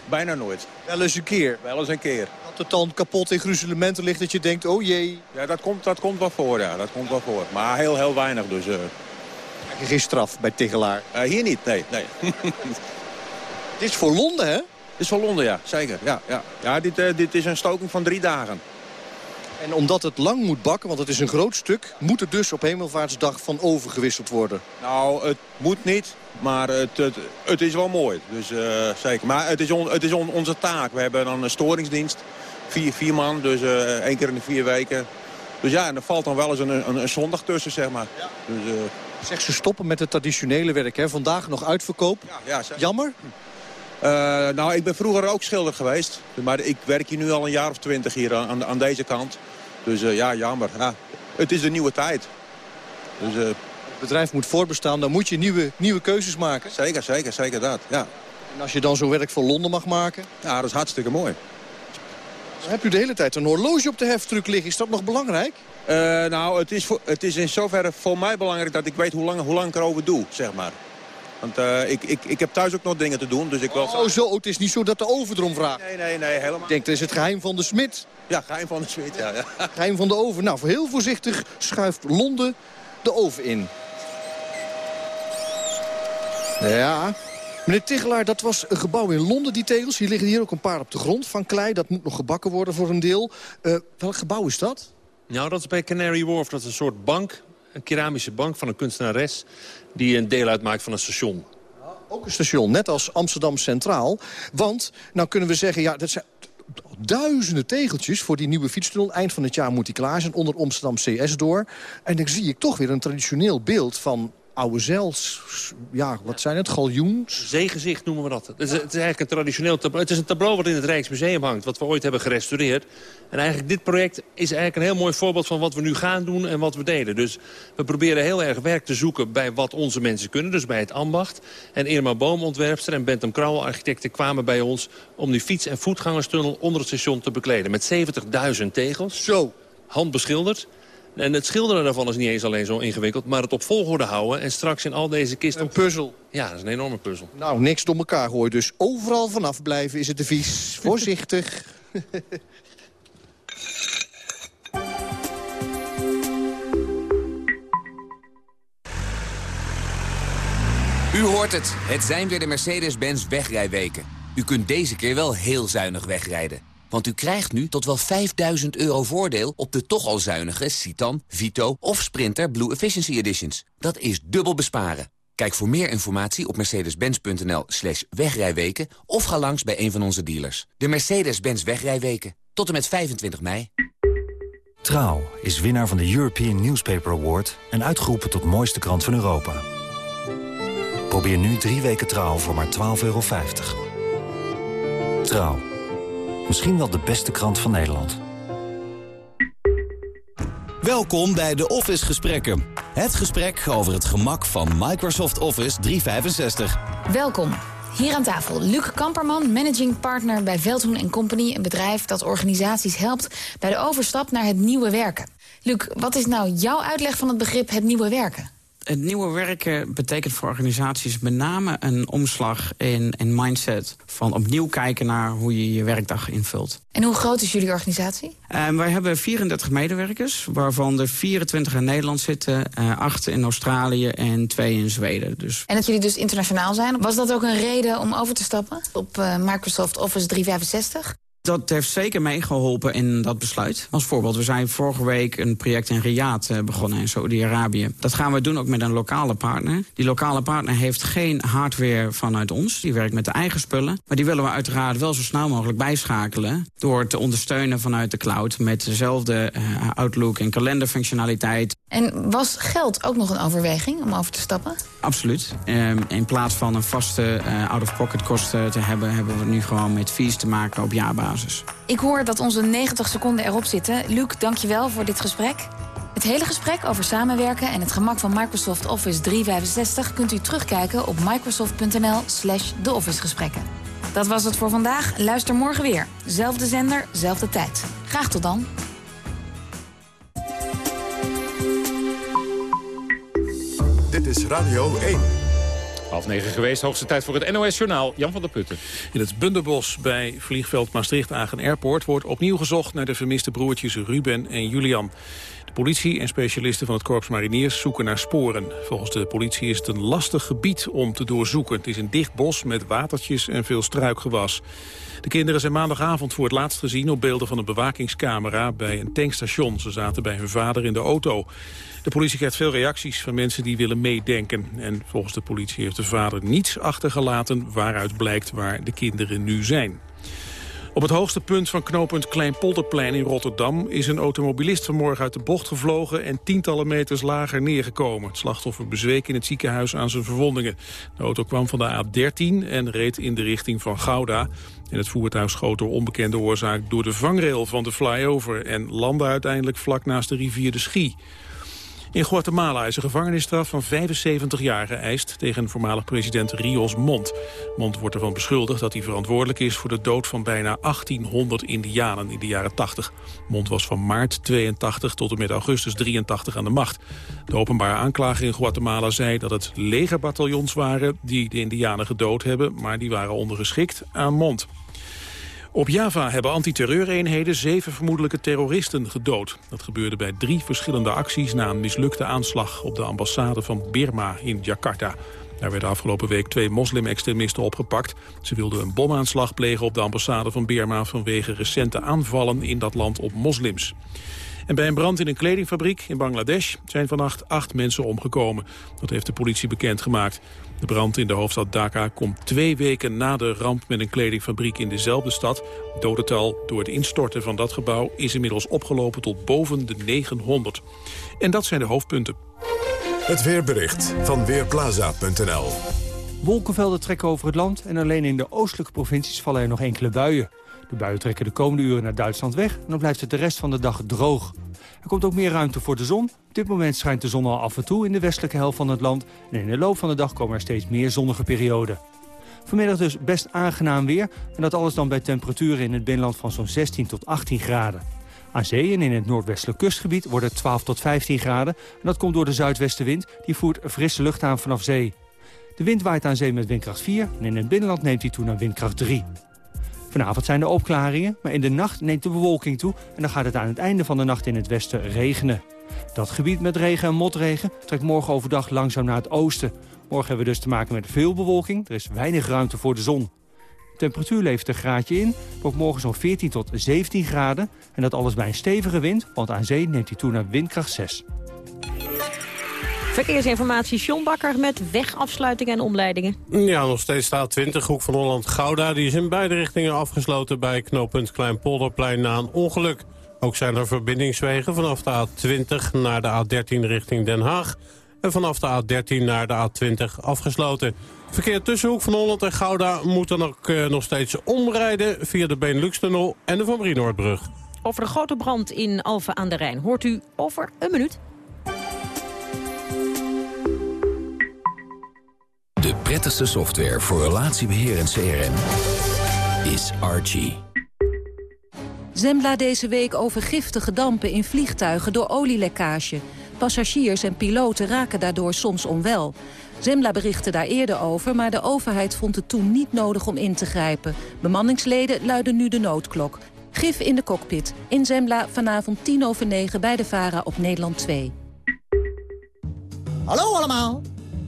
Speaker 20: Bijna nooit.
Speaker 19: Wel eens een keer?
Speaker 20: Wel eens een keer.
Speaker 19: Dat het dan kapot in gruzelementen ligt dat je denkt, oh jee.
Speaker 20: Ja, dat komt, dat komt wel voor, ja. Dat komt wel voor. Maar heel, heel weinig, dus... Uh...
Speaker 19: Geen straf bij Tegelaar?
Speaker 20: Uh, hier niet, nee. nee. [laughs]
Speaker 19: Dit is voor Londen, hè? Dit
Speaker 20: is voor Londen, ja. Zeker, ja. Ja, ja dit, uh, dit is een stoking van drie dagen.
Speaker 19: En omdat het lang moet bakken, want het is een groot stuk... moet er dus op Hemelvaartsdag van overgewisseld worden?
Speaker 20: Nou, het moet niet. Maar het, het, het, is wel mooi, dus uh, zeker. Maar het is, on, het is on, onze taak. We hebben dan een storingsdienst, vier, vier man, dus uh, één keer in de vier weken. Dus ja, en er valt dan wel eens een, een, een zondag tussen, zeg maar. Ja. Dus, uh...
Speaker 19: Zeg, ze stoppen met het traditionele werk, hè? Vandaag nog uitverkoop.
Speaker 20: Ja, ja,
Speaker 19: Jammer?
Speaker 20: nou, ik ben vroeger ook schilder geweest. Maar ik werk hier nu al een jaar of twintig hier aan, aan deze kant. Dus ja, jammer. Ja. Het is de nieuwe tijd. Dus
Speaker 19: bedrijf moet voortbestaan, dan moet je nieuwe, nieuwe keuzes maken.
Speaker 20: Zeker, zeker, zeker dat, ja.
Speaker 19: En als je dan zo werk voor Londen mag maken?
Speaker 20: Ja, dat is hartstikke mooi.
Speaker 19: Dan heb u de hele tijd een horloge op de heftruck liggen. Is dat nog belangrijk?
Speaker 20: Uh, nou, het is, voor, het is in zoverre voor mij belangrijk dat ik weet hoe lang, hoe lang ik erover doe, zeg maar. Want uh, ik, ik, ik heb thuis ook nog dingen te doen, dus ik wil...
Speaker 19: Oh, zo, het is niet zo dat de oven erom vraagt.
Speaker 20: Nee, nee, nee, helemaal.
Speaker 19: Ik denk, dat is het geheim van de smid.
Speaker 20: Ja, geheim van de smid, ja, ja.
Speaker 19: Geheim van de oven. Nou, heel voorzichtig schuift Londen de oven in. Ja. Meneer Tigelaar, dat was een gebouw in Londen, die tegels. Hier liggen hier ook een paar op de grond van klei. Dat moet nog gebakken worden voor een deel. Uh, welk gebouw is dat?
Speaker 21: Nou, dat is bij Canary Wharf. Dat is een soort bank, een keramische bank van een kunstenares... die een deel uitmaakt van een station.
Speaker 19: Ook een station, net als Amsterdam Centraal. Want, nou kunnen we zeggen, ja, dat zijn duizenden tegeltjes voor die nieuwe fietstunnel. Eind van het jaar moet die klaar zijn, onder Amsterdam CS door. En dan zie ik toch weer een traditioneel beeld van oude zels, ja, wat zijn het, galjoens?
Speaker 21: Zeegezicht noemen we dat. Het is, het is eigenlijk een traditioneel tableau. Het is een tableau wat in het Rijksmuseum hangt, wat we ooit hebben gerestaureerd. En eigenlijk dit project is eigenlijk een heel mooi voorbeeld van wat we nu gaan doen en wat we deden. Dus we proberen heel erg werk te zoeken bij wat onze mensen kunnen, dus bij het ambacht. En Irma Boom, ontwerpster, en Bentham Krauwel, architecten, kwamen bij ons om die fiets- en voetgangerstunnel onder het station te bekleden. Met 70.000 tegels.
Speaker 19: Zo.
Speaker 21: Handbeschilderd. En het schilderen daarvan is niet eens alleen zo ingewikkeld... maar het op volgorde houden en straks in al deze kisten...
Speaker 19: Een puzzel.
Speaker 21: Ja, dat is een enorme puzzel.
Speaker 19: Nou, niks door elkaar gooien. Dus overal vanaf blijven is het vies. [laughs] Voorzichtig.
Speaker 22: U hoort het. Het zijn weer de Mercedes-Benz wegrijweken. U kunt deze keer wel heel zuinig wegrijden. Want u krijgt nu tot wel 5000 euro voordeel op de toch al zuinige Citan, Vito of Sprinter Blue Efficiency Editions. Dat is dubbel besparen. Kijk voor meer informatie op mercedes-benz.nl slash wegrijweken... of ga langs bij een van onze dealers. De Mercedes-Benz wegrijweken. Tot en met 25 mei.
Speaker 23: Trouw is winnaar van de European Newspaper Award... en uitgeroepen tot mooiste krant van Europa. Probeer nu drie weken Trouw voor maar 12,50 euro. Trouw Misschien wel de beste krant van Nederland.
Speaker 24: Welkom bij de Office Gesprekken. Het gesprek over het gemak van Microsoft Office 365.
Speaker 25: Welkom. Hier aan tafel Luc Kamperman, managing partner bij Veldhoen Company... een bedrijf dat organisaties helpt bij de overstap naar het nieuwe werken. Luc, wat is nou jouw uitleg van het begrip het nieuwe werken?
Speaker 26: Het nieuwe werken betekent voor organisaties met name een omslag in, in mindset. Van opnieuw kijken naar hoe je je werkdag invult.
Speaker 25: En hoe groot is jullie organisatie?
Speaker 26: Uh, wij hebben 34 medewerkers, waarvan er 24 in Nederland zitten, uh, 8 in Australië en 2 in Zweden. Dus...
Speaker 25: En dat jullie dus internationaal zijn. Was dat ook een reden om over te stappen op uh, Microsoft Office 365?
Speaker 26: Dat heeft zeker meegeholpen in dat besluit. Als voorbeeld, we zijn vorige week een project in Riyadh eh, begonnen in Saudi-Arabië. Dat gaan we doen ook met een lokale partner. Die lokale partner heeft geen hardware vanuit ons. Die werkt met de eigen spullen. Maar die willen we uiteraard wel zo snel mogelijk bijschakelen... door te ondersteunen vanuit de cloud met dezelfde uh, Outlook en kalenderfunctionaliteit.
Speaker 25: En was geld ook nog een overweging om over te stappen?
Speaker 26: Absoluut. Um, in plaats van een vaste uh, out-of-pocket kosten te hebben... hebben we nu gewoon met fees te maken op jaarbasis.
Speaker 25: Ik hoor dat onze 90 seconden erop zitten. Luc, dank je wel voor dit gesprek. Het hele gesprek over samenwerken en het gemak van Microsoft Office 365... kunt u terugkijken op microsoft.nl slash deofficegesprekken. Dat was het voor vandaag. Luister morgen weer. Zelfde zender, zelfde tijd. Graag tot dan.
Speaker 1: Dit is Radio 1.
Speaker 2: Half negen geweest, hoogste tijd voor het NOS-journaal. Jan van der Putten.
Speaker 4: In het Bunderbos bij vliegveld Maastricht-Agen Airport... wordt opnieuw gezocht naar de vermiste broertjes Ruben en Julian. Politie en specialisten van het Korps Mariniers zoeken naar sporen. Volgens de politie is het een lastig gebied om te doorzoeken. Het is een dicht bos met watertjes en veel struikgewas. De kinderen zijn maandagavond voor het laatst gezien op beelden van een bewakingscamera bij een tankstation. Ze zaten bij hun vader in de auto. De politie krijgt veel reacties van mensen die willen meedenken. En volgens de politie heeft de vader niets achtergelaten waaruit blijkt waar de kinderen nu zijn. Op het hoogste punt van knooppunt Kleinpolderplein in Rotterdam... is een automobilist vanmorgen uit de bocht gevlogen... en tientallen meters lager neergekomen. Het slachtoffer bezweek in het ziekenhuis aan zijn verwondingen. De auto kwam van de A13 en reed in de richting van Gouda. En het voertuig schoot door onbekende oorzaak door de vangrail van de flyover... en landde uiteindelijk vlak naast de rivier de Schie. In Guatemala is een gevangenisstraf van 75 jaar geëist tegen voormalig president Rios Mont. Mont wordt ervan beschuldigd dat hij verantwoordelijk is voor de dood van bijna 1800 indianen in de jaren 80. Mont was van maart 82 tot en met augustus 83 aan de macht. De openbare aanklager in Guatemala zei dat het legerbataljons waren die de indianen gedood hebben, maar die waren ondergeschikt aan Mont. Op Java hebben antiterreureenheden zeven vermoedelijke terroristen gedood. Dat gebeurde bij drie verschillende acties na een mislukte aanslag op de ambassade van Birma in Jakarta. Daar werden afgelopen week twee moslim-extremisten opgepakt. Ze wilden een bomaanslag plegen op de ambassade van Birma vanwege recente aanvallen in dat land op moslims. En bij een brand in een kledingfabriek in Bangladesh zijn vannacht acht mensen omgekomen. Dat heeft de politie bekendgemaakt. De brand in de hoofdstad Dhaka komt twee weken na de ramp met een kledingfabriek in dezelfde stad. Het dodental door het instorten van dat gebouw is inmiddels opgelopen tot boven de 900. En dat zijn de hoofdpunten.
Speaker 1: Het weerbericht van Weerplaza.nl
Speaker 27: Wolkenvelden trekken over het land en alleen in de oostelijke provincies vallen er nog enkele buien. De buien trekken de komende uren naar Duitsland weg en dan blijft het de rest van de dag droog. Er komt ook meer ruimte voor de zon. Op dit moment schijnt de zon al af en toe in de westelijke helft van het land. En in de loop van de dag komen er steeds meer zonnige perioden. Vanmiddag dus best aangenaam weer. En dat alles dan bij temperaturen in het binnenland van zo'n 16 tot 18 graden. Aan zee en in het noordwestelijk kustgebied wordt het 12 tot 15 graden. En dat komt door de zuidwestenwind. Die voert frisse lucht aan vanaf zee. De wind waait aan zee met windkracht 4 en in het binnenland neemt hij toe naar windkracht 3. Vanavond zijn er opklaringen, maar in de nacht neemt de bewolking toe... en dan gaat het aan het einde van de nacht in het westen regenen. Dat gebied met regen en motregen trekt morgen overdag langzaam naar het oosten. Morgen hebben we dus te maken met veel bewolking. Er is weinig ruimte voor de zon. De temperatuur levert een graadje in, wordt morgen zo'n 14 tot 17 graden. En dat alles bij een stevige wind, want aan zee neemt hij toe naar windkracht 6.
Speaker 3: Verkeersinformatie, John Bakker met wegafsluitingen en omleidingen.
Speaker 8: Ja, nog steeds staat 20, Hoek van Holland-Gouda. Die is in beide richtingen afgesloten bij knooppunt Kleinpolderplein na een ongeluk. Ook zijn er verbindingswegen vanaf de A20 naar de A13 richting Den Haag. En vanaf de A13 naar de A20 afgesloten. Verkeer tussen Hoek van Holland en Gouda moet dan ook uh, nog steeds omrijden... via de Benelux-tunnel en de Van Brienoordbrug.
Speaker 3: Over de grote brand in Alphen aan de Rijn hoort u over een minuut.
Speaker 28: Prettigste software voor relatiebeheer en CRM is Archie.
Speaker 29: Zembla deze week over giftige dampen in vliegtuigen door olielekkage. Passagiers en piloten raken daardoor soms onwel. Zembla berichtte daar eerder over, maar de overheid vond het toen niet nodig om in te grijpen. Bemanningsleden luiden nu de noodklok. Gif in de cockpit. In Zembla vanavond 10 over 9 bij de VARA op Nederland 2.
Speaker 13: Hallo allemaal.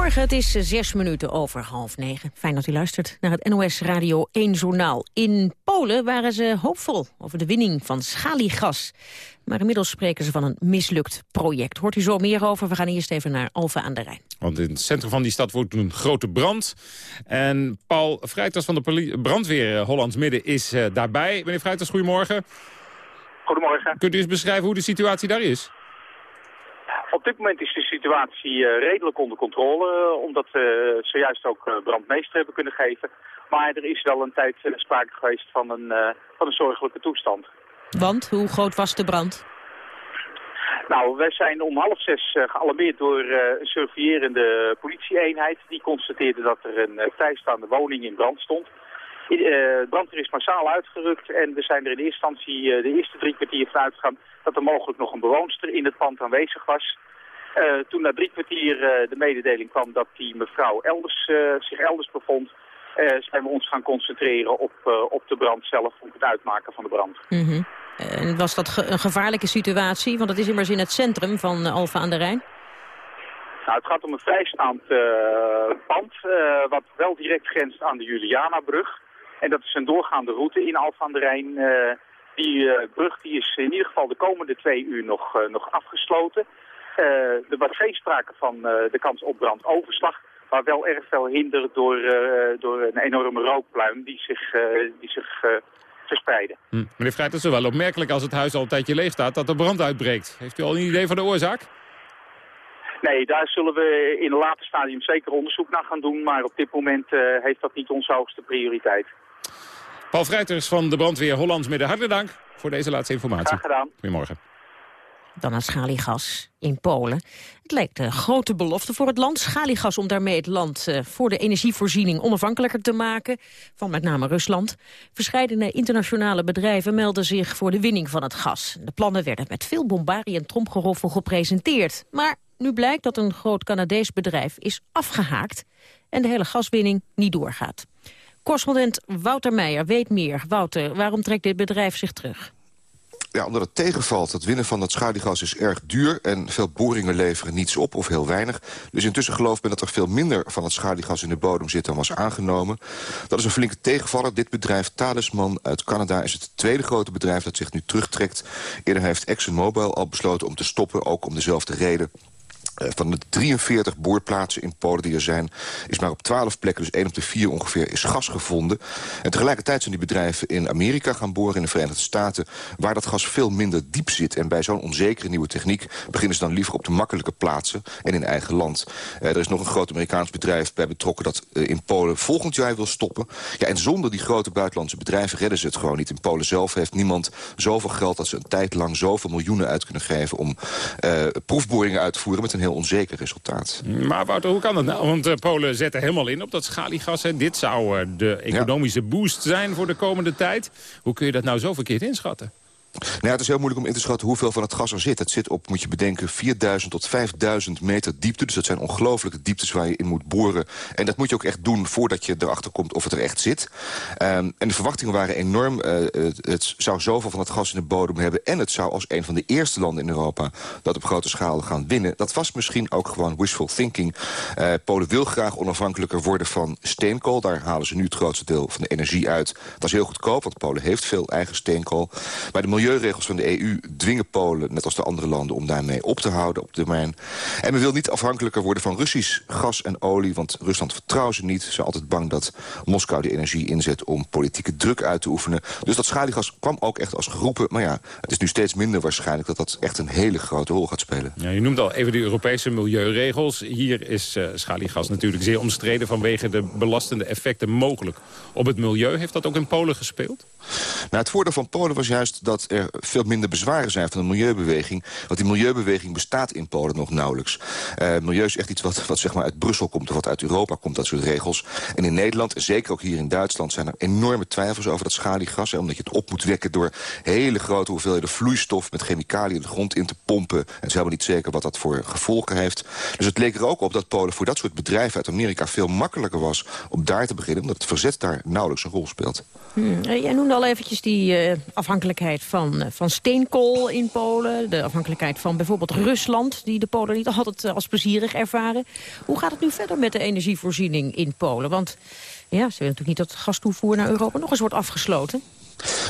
Speaker 3: Goedemorgen, het is zes minuten over half negen. Fijn dat u luistert naar het NOS Radio 1 Journaal. In Polen waren ze hoopvol over de winning van schaliegas. Maar inmiddels spreken ze van een mislukt project. Hoort u zo meer over? We gaan eerst even naar Alphen aan de Rijn.
Speaker 2: Want in het centrum van die stad wordt een grote brand. En Paul Vrijters van de brandweer eh, Hollands Midden is uh, daarbij. Meneer Vrijters, goedemorgen.
Speaker 30: Goedemorgen.
Speaker 2: Kunt u eens beschrijven hoe de situatie daar is?
Speaker 30: Op dit moment is de situatie uh, redelijk onder controle, omdat we zojuist ook brandmeester hebben kunnen geven. Maar er is wel een tijd sprake geweest van een, van een zorgelijke toestand.
Speaker 3: Want, hoe groot was de brand?
Speaker 30: Nou, wij zijn om half zes gealarmeerd door een surveillerende politieeenheid. Die constateerde dat er een vrijstaande woning in brand stond. De brandweer is massaal uitgerukt en we zijn er in eerste instantie de eerste drie kwartier van uitgegaan dat er mogelijk nog een bewoonster in het pand aanwezig was. toen na drie kwartier de mededeling kwam dat die mevrouw elders, zich elders bevond, zijn we ons gaan concentreren op, op de brand zelf, op het uitmaken van de brand.
Speaker 3: Mm en was dat ge een gevaarlijke situatie? Want het is immers in het centrum van Alfa aan de Rijn.
Speaker 30: Nou, het gaat om een vrijstaand pand, wat wel direct grenst aan de Julianabrug. En dat is een doorgaande route in Alfa aan de Rijn. die brug die is in ieder geval de komende twee uur nog, nog afgesloten. er was geen sprake van de kans op brandoverslag maar wel erg veel hinder door, door een enorme rookpluim die zich, die zich verspreiden.
Speaker 2: Hm. Meneer Vrijt, het is wel opmerkelijk als het huis al een tijdje leeg staat dat er brand uitbreekt. Heeft u al een idee van de oorzaak?
Speaker 30: Nee, daar zullen we in een later stadium zeker onderzoek naar gaan doen. Maar op dit moment uh, heeft dat niet onze hoogste prioriteit.
Speaker 2: Paul Vrijters van de brandweer Hollands Midden, hartelijk dank voor deze laatste informatie.
Speaker 30: Graag gedaan.
Speaker 2: Goedemorgen.
Speaker 3: Dan naar schaliegas in Polen. Het lijkt een grote belofte voor het land. Schaliegas om daarmee het land uh, voor de energievoorziening onafhankelijker te maken. Van met name Rusland. Verscheidene internationale bedrijven melden zich voor de winning van het gas. De plannen werden met veel bombarie en tromgeroffel gepresenteerd. Maar nu blijkt dat een groot Canadees bedrijf is afgehaakt. En de hele gaswinning niet doorgaat. Correspondent Wouter Meijer weet meer. Wouter, waarom trekt dit bedrijf zich terug?
Speaker 31: Ja, omdat het tegenvalt. Het winnen van dat schaliegas is erg duur... en veel boringen leveren niets op of heel weinig. Dus intussen gelooft men dat er veel minder van het schaliegas in de bodem zit... dan was aangenomen. Dat is een flinke tegenvaller. Dit bedrijf Talisman uit Canada is het tweede grote bedrijf... dat zich nu terugtrekt. Eerder heeft ExxonMobil al besloten om te stoppen... ook om dezelfde reden. Eh, van de 43 boorplaatsen in Polen die er zijn... is maar op 12 plekken, dus 1 op de 4 ongeveer, is gas gevonden. En tegelijkertijd zijn die bedrijven in Amerika gaan boren... in de Verenigde Staten, waar dat gas veel minder diep zit. En bij zo'n onzekere nieuwe techniek beginnen ze dan liever op de makkelijke plaatsen... en in eigen land. Uh, er is nog een groot Amerikaans bedrijf bij betrokken... dat uh, in Polen volgend jaar wil stoppen. Ja, en zonder die grote buitenlandse bedrijven redden ze het gewoon niet. In Polen zelf heeft niemand zoveel geld... dat ze een tijd lang zoveel miljoenen uit kunnen geven... om proefboringen uit te voeren met een heel onzeker resultaat.
Speaker 2: Maar Wouter, hoe kan dat nou? Want uh, Polen zetten helemaal in op dat schaliegas. Hè. Dit zou uh, de economische ja. boost zijn voor de komende tijd. Hoe kun je dat nou zo verkeerd inschatten?
Speaker 31: Nou het is heel moeilijk om in te schatten hoeveel van het gas er zit. Het zit op, moet je bedenken, 4000 tot 5000 meter diepte. Dus dat zijn ongelofelijke dieptes waar je in moet boren. En dat moet je ook echt doen voordat je erachter komt of het er echt zit. Um, en de verwachtingen waren enorm. Uh, het, zou zoveel van het gas in de bodem hebben. En het zou als een van de eerste landen in Europa dat op grote schaal gaan winnen. Dat was misschien ook gewoon wishful thinking. Uh, Polen wil graag onafhankelijker worden van steenkool. Daar halen ze nu het grootste deel van de energie uit. Dat is heel goedkoop, want Polen heeft veel eigen steenkool. Maar de milieuregels van de EU dwingen Polen, net als de andere landen... om daarmee op te houden op termijn. En men wil niet afhankelijker worden van Russisch gas en olie... want Rusland vertrouwt ze niet. Ze zijn altijd bang dat Moskou die energie inzet... om politieke druk uit te oefenen. Dus dat schaliegas kwam ook echt als geroepen. Maar ja, het is nu steeds minder waarschijnlijk... dat dat echt een hele grote rol gaat spelen.
Speaker 2: Ja, je noemt al even de Europese milieuregels. Hier is uh, schaliegas natuurlijk zeer omstreden... vanwege de belastende effecten mogelijk op het milieu. Heeft dat ook in Polen gespeeld?
Speaker 31: Nou, het voordeel van Polen was juist dat er veel minder bezwaren zijn van de milieubeweging. Want die milieubeweging bestaat in Polen nog nauwelijks. Uh, milieu is echt iets wat, wat zeg maar uit Brussel komt of wat uit Europa komt, dat soort regels. En in Nederland, en zeker ook hier in Duitsland, zijn er enorme twijfels over dat schaliegas. Hè, omdat je het op moet wekken door hele grote hoeveelheden vloeistof met chemicaliën de grond in te pompen. En ze helemaal niet zeker wat dat voor gevolgen heeft. Dus het leek er ook op dat Polen voor dat soort bedrijven uit Amerika veel makkelijker was om daar te beginnen. Omdat het verzet daar nauwelijks een rol speelt.
Speaker 3: Hmm. Eh, jij noemde al eventjes die uh, afhankelijkheid van, uh, van steenkool in Polen. De afhankelijkheid van bijvoorbeeld Rusland, die de Polen niet altijd als plezierig ervaren. Hoe gaat het nu verder met de energievoorziening in Polen? Want ja, ze willen natuurlijk niet dat gastoevoer naar Europa nog eens wordt afgesloten.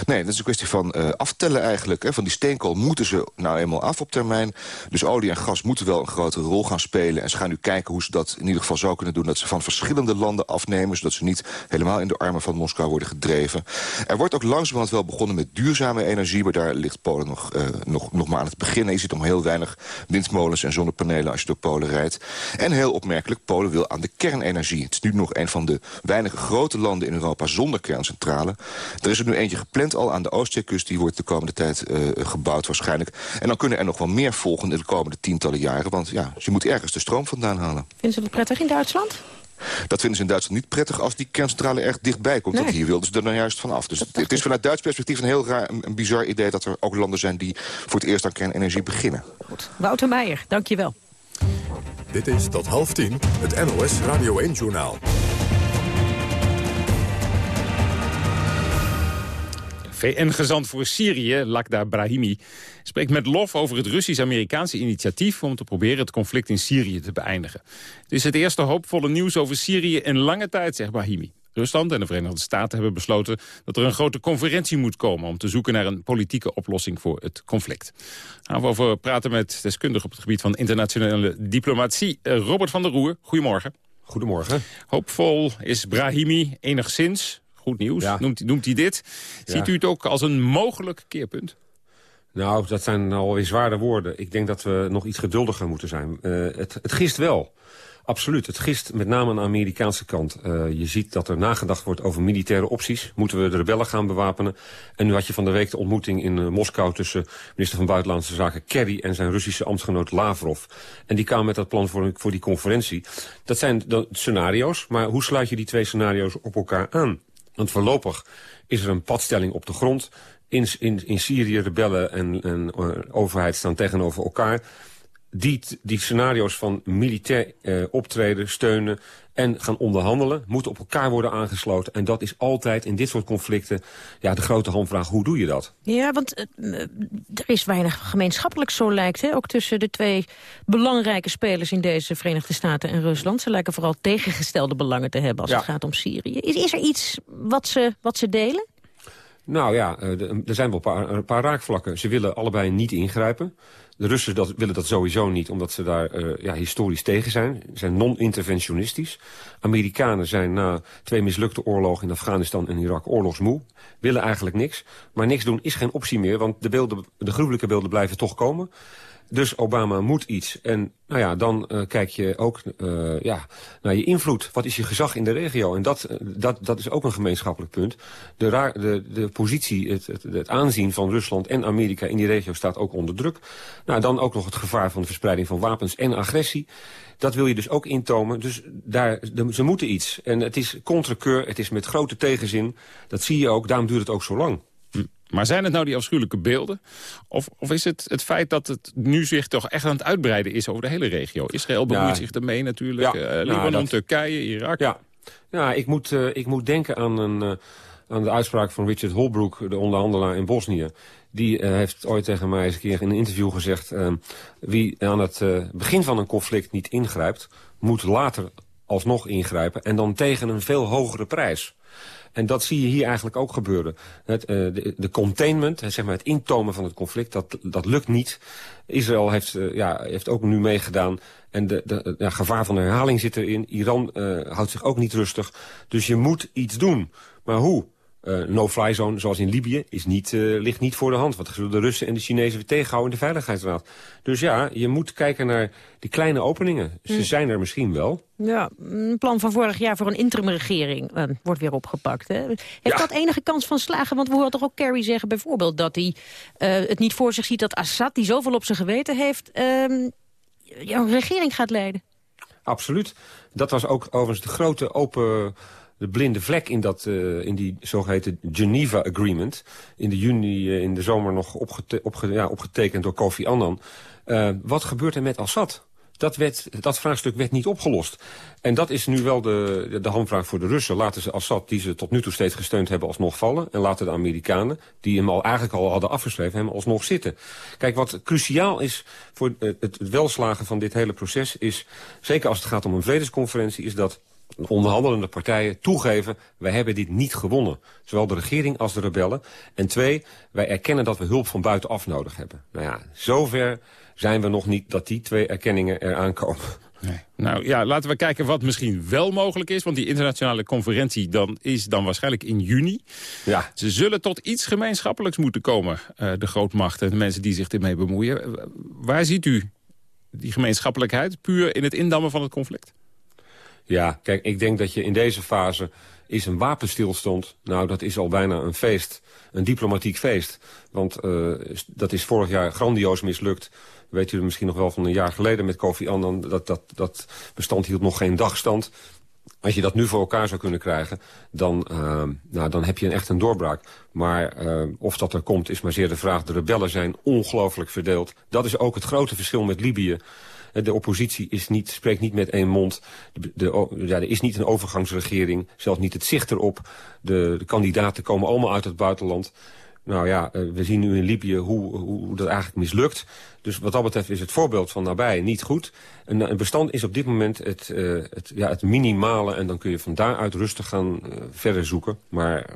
Speaker 31: Nee, dat is een kwestie van uh, aftellen eigenlijk. Hè. Van die steenkool moeten ze nou eenmaal af op termijn. Dus olie en gas moeten wel een grotere rol gaan spelen. En ze gaan nu kijken hoe ze dat in ieder geval zo kunnen doen... dat ze van verschillende landen afnemen... zodat ze niet helemaal in de armen van Moskou worden gedreven. Er wordt ook langzamerhand wel begonnen met duurzame energie... maar daar ligt Polen nog, uh, nog, nog maar aan het beginnen. Je ziet om heel weinig windmolens en zonnepanelen als je door Polen rijdt. En heel opmerkelijk, Polen wil aan de kernenergie. Het is nu nog een van de weinige grote landen in Europa zonder kerncentrale. Er is er nu eentje gepland al aan de Oostzeekust. Die wordt de komende tijd uh, gebouwd waarschijnlijk. En dan kunnen er nog wel meer volgen in de komende tientallen jaren. Want ja, je moet ergens de stroom vandaan halen.
Speaker 3: Vinden ze dat prettig in Duitsland?
Speaker 31: Dat vinden ze in Duitsland niet prettig als die kerncentrale erg dichtbij komt. Nee. Dat hier wilden ze er nou juist van af. Dus het, het, is vanuit Duits perspectief een heel raar, een, een, bizar idee... dat er ook landen zijn die voor het eerst aan kernenergie beginnen.
Speaker 3: Goed. Wouter Meijer, dank je wel.
Speaker 1: Dit is tot half tien het NOS Radio 1-journaal.
Speaker 2: VN-gezant voor Syrië, Lakhdar Brahimi, spreekt met lof over het Russisch-Amerikaanse initiatief om te proberen het conflict in Syrië te beëindigen. Het is het eerste hoopvolle nieuws over Syrië in lange tijd, zegt Brahimi. Rusland en de Verenigde Staten hebben besloten dat er een grote conferentie moet komen... om te zoeken naar een politieke oplossing voor het conflict. Gaan we over praten met deskundigen op het gebied van internationale diplomatie. Eh, Robert van der Roer, goedemorgen.
Speaker 32: Goedemorgen.
Speaker 2: Hoopvol is Brahimi enigszins. Goed nieuws, ja. noemt, noemt hij dit. Ziet u het ook als een mogelijk keerpunt?
Speaker 32: Nou, dat zijn alweer zware woorden. Ik denk dat we nog iets geduldiger moeten zijn. Uh, het, het gist wel. Absoluut. Het gist met name aan de Amerikaanse kant. Uh, je ziet dat er nagedacht wordt over militaire opties. Moeten we de rebellen gaan bewapenen? En nu had je van de week de ontmoeting in uh, Moskou... tussen minister van Buitenlandse Zaken Kerry en zijn Russische ambtsgenoot Lavrov. En die kwamen met dat plan voor, voor die conferentie. Dat zijn de scenario's, maar hoe sluit je die twee scenario's op elkaar aan? Want voorlopig is er een padstelling op de grond. In, in, in Syrië rebellen en, en uh, overheid staan tegenover elkaar. Die, die scenario's van militair uh, optreden, steunen en gaan onderhandelen... moeten op elkaar worden aangesloten. En dat is altijd in dit soort conflicten ja, de grote handvraag. Hoe doe je dat?
Speaker 3: Ja, want uh, er is weinig gemeenschappelijk zo lijkt. Hè? Ook tussen de twee belangrijke spelers in deze Verenigde Staten en Rusland. Ze lijken vooral tegengestelde belangen te hebben als ja. het gaat om Syrië. Is, is er iets wat ze, wat ze delen?
Speaker 32: Nou ja, er zijn wel een paar, een paar raakvlakken. Ze willen allebei niet ingrijpen. De Russen dat, willen dat sowieso niet, omdat ze daar uh, ja, historisch tegen zijn. Ze zijn non-interventionistisch. Amerikanen zijn na twee mislukte oorlogen in Afghanistan en Irak oorlogsmoe. Willen eigenlijk niks. Maar niks doen is geen optie meer, want de, beelden, de gruwelijke beelden blijven toch komen. Dus Obama moet iets. En nou ja, dan uh, kijk je ook uh, ja, naar je invloed. Wat is je gezag in de regio? En dat, dat, dat is ook een gemeenschappelijk punt. De, de, de positie, het, het, het aanzien van Rusland en Amerika in die regio staat ook onder druk. Nou, dan ook nog het gevaar van de verspreiding van wapens en agressie. Dat wil je dus ook intomen. Dus daar, ze moeten iets. En het is contrekeur, het is met grote tegenzin. Dat zie je ook, daarom duurt het ook zo lang.
Speaker 2: Maar zijn het nou die afschuwelijke beelden? Of, of is het het feit dat het nu zich toch echt aan het uitbreiden is over de hele regio? Israël bemoeit ja. zich ermee natuurlijk. Ja. Uh, Libanon, dat... Turkije, Irak.
Speaker 32: Ja, ja ik, moet, uh, ik moet denken aan, een, uh, aan de uitspraak van Richard Holbrooke, de onderhandelaar in Bosnië. Die heeft ooit tegen mij eens een keer in een interview gezegd... wie aan het begin van een conflict niet ingrijpt... moet later alsnog ingrijpen en dan tegen een veel hogere prijs. En dat zie je hier eigenlijk ook gebeuren. Het, uh, de, de, containment, zeg maar het intomen van het conflict, dat, dat lukt niet. Israël heeft, uh, ja, heeft ook nu meegedaan. En de, de gevaar van herhaling zit erin. Iran uh, houdt zich ook niet rustig. Dus je moet iets doen. Maar hoe? Uh, no-fly zone, zoals in Libië, is niet, uh, ligt niet voor de hand. Wat zullen de Russen en de Chinezen weer tegenhouden in de Veiligheidsraad? Dus ja, je moet kijken naar die kleine openingen. Ze hm. zijn er misschien wel.
Speaker 3: Ja, een plan van vorig jaar voor een interimregering uh, wordt weer opgepakt. Hè? Heeft dat enige kans van slagen? Want we horen toch ook Kerry zeggen bijvoorbeeld... dat hij het niet voor zich ziet dat Assad, die zoveel op zijn geweten heeft... Ehm, een regering gaat leiden.
Speaker 32: Absoluut. Dat was ook overigens de grote open de blinde vlek in, dat, uh, in die zogeheten Geneva Agreement... in de juni, uh, in de zomer nog opgete opge ja, opgetekend door Kofi Annan. Uh, wat gebeurt er met Assad? Dat, werd, dat vraagstuk werd niet opgelost. En dat is nu wel de, de hamvraag voor de Russen. Laten ze Assad, die ze tot nu toe steeds gesteund hebben, alsnog vallen. En laten de Amerikanen, die hem al eigenlijk al hadden afgeschreven, hem alsnog zitten. Kijk, wat cruciaal is voor het welslagen van dit hele proces is... zeker als het gaat om een vredesconferentie, is dat onderhandelende partijen toegeven... wij hebben dit niet gewonnen. Zowel de regering als de rebellen. En twee, wij erkennen dat we hulp van buitenaf nodig hebben. Nou ja, zover zijn we nog niet dat die twee erkenningen eraan komen.
Speaker 2: Nee. Nou ja, laten we kijken wat misschien wel mogelijk is. Want die internationale conferentie dan is dan waarschijnlijk in juni.
Speaker 32: Ja.
Speaker 2: Ze zullen tot iets gemeenschappelijks moeten komen. Uh, de grootmachten, de mensen die zich ermee bemoeien. Waar ziet u die gemeenschappelijkheid? Puur in het indammen van het conflict?
Speaker 32: Ja, kijk, ik denk dat je in deze fase is een wapenstilstand. Nou, dat is al bijna een feest, een diplomatiek feest. Want uh, dat is vorig jaar grandioos mislukt. Weet u misschien nog wel van een jaar geleden met Kofi Annan. Dat, dat, dat bestand hield nog geen dagstand. Als je dat nu voor elkaar zou kunnen krijgen, dan, uh, nou, dan heb je echt een doorbraak. Maar uh, of dat er komt, is maar zeer de vraag. De rebellen zijn ongelooflijk verdeeld. Dat is ook het grote verschil met Libië. De oppositie is niet, spreekt niet met één mond. De, ja, er is niet een overgangsregering, zelfs niet het zicht erop. De, de kandidaten komen allemaal uit het buitenland. Nou ja, eh, we zien nu in Libië hoe, hoe dat eigenlijk mislukt. Dus wat dat betreft is het voorbeeld van nabij niet goed. Een, een bestand is op dit moment het, uh, het, ja, het minimale... en dan kun je van daaruit rustig gaan uh, verder zoeken. Maar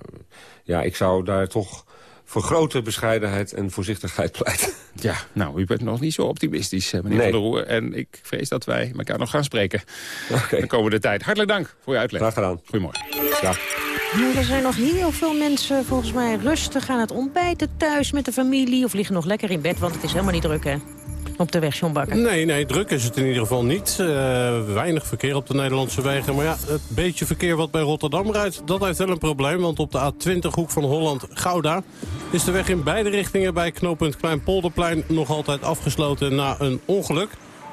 Speaker 32: ja, ik zou daar toch voor grote bescheidenheid en voorzichtigheid [laughs] pleit.
Speaker 2: Ja, nou, u bent nog niet zo optimistisch, eh, meneer Van der Roer. En ik vrees dat wij elkaar nog gaan spreken okay. de komende tijd. Hartelijk dank voor uw uitleg.
Speaker 32: Graag gedaan.
Speaker 2: Goedemorgen.
Speaker 32: Ja.
Speaker 3: Er zijn nog heel veel mensen volgens mij rustig aan het ontbijten thuis met de familie... of liggen nog lekker in bed, want het is helemaal niet druk, hè? op de weg, John Bakker?
Speaker 8: Nee, nee, druk is het in ieder geval niet. Uh, weinig verkeer op de Nederlandse wegen. Maar ja, het beetje verkeer wat bij Rotterdam rijdt, dat heeft wel een probleem. Want op de A20 hoek van Holland-Gouda is de weg in beide richtingen bij knooppunt Kleinpolderplein nog altijd afgesloten na een ongeluk.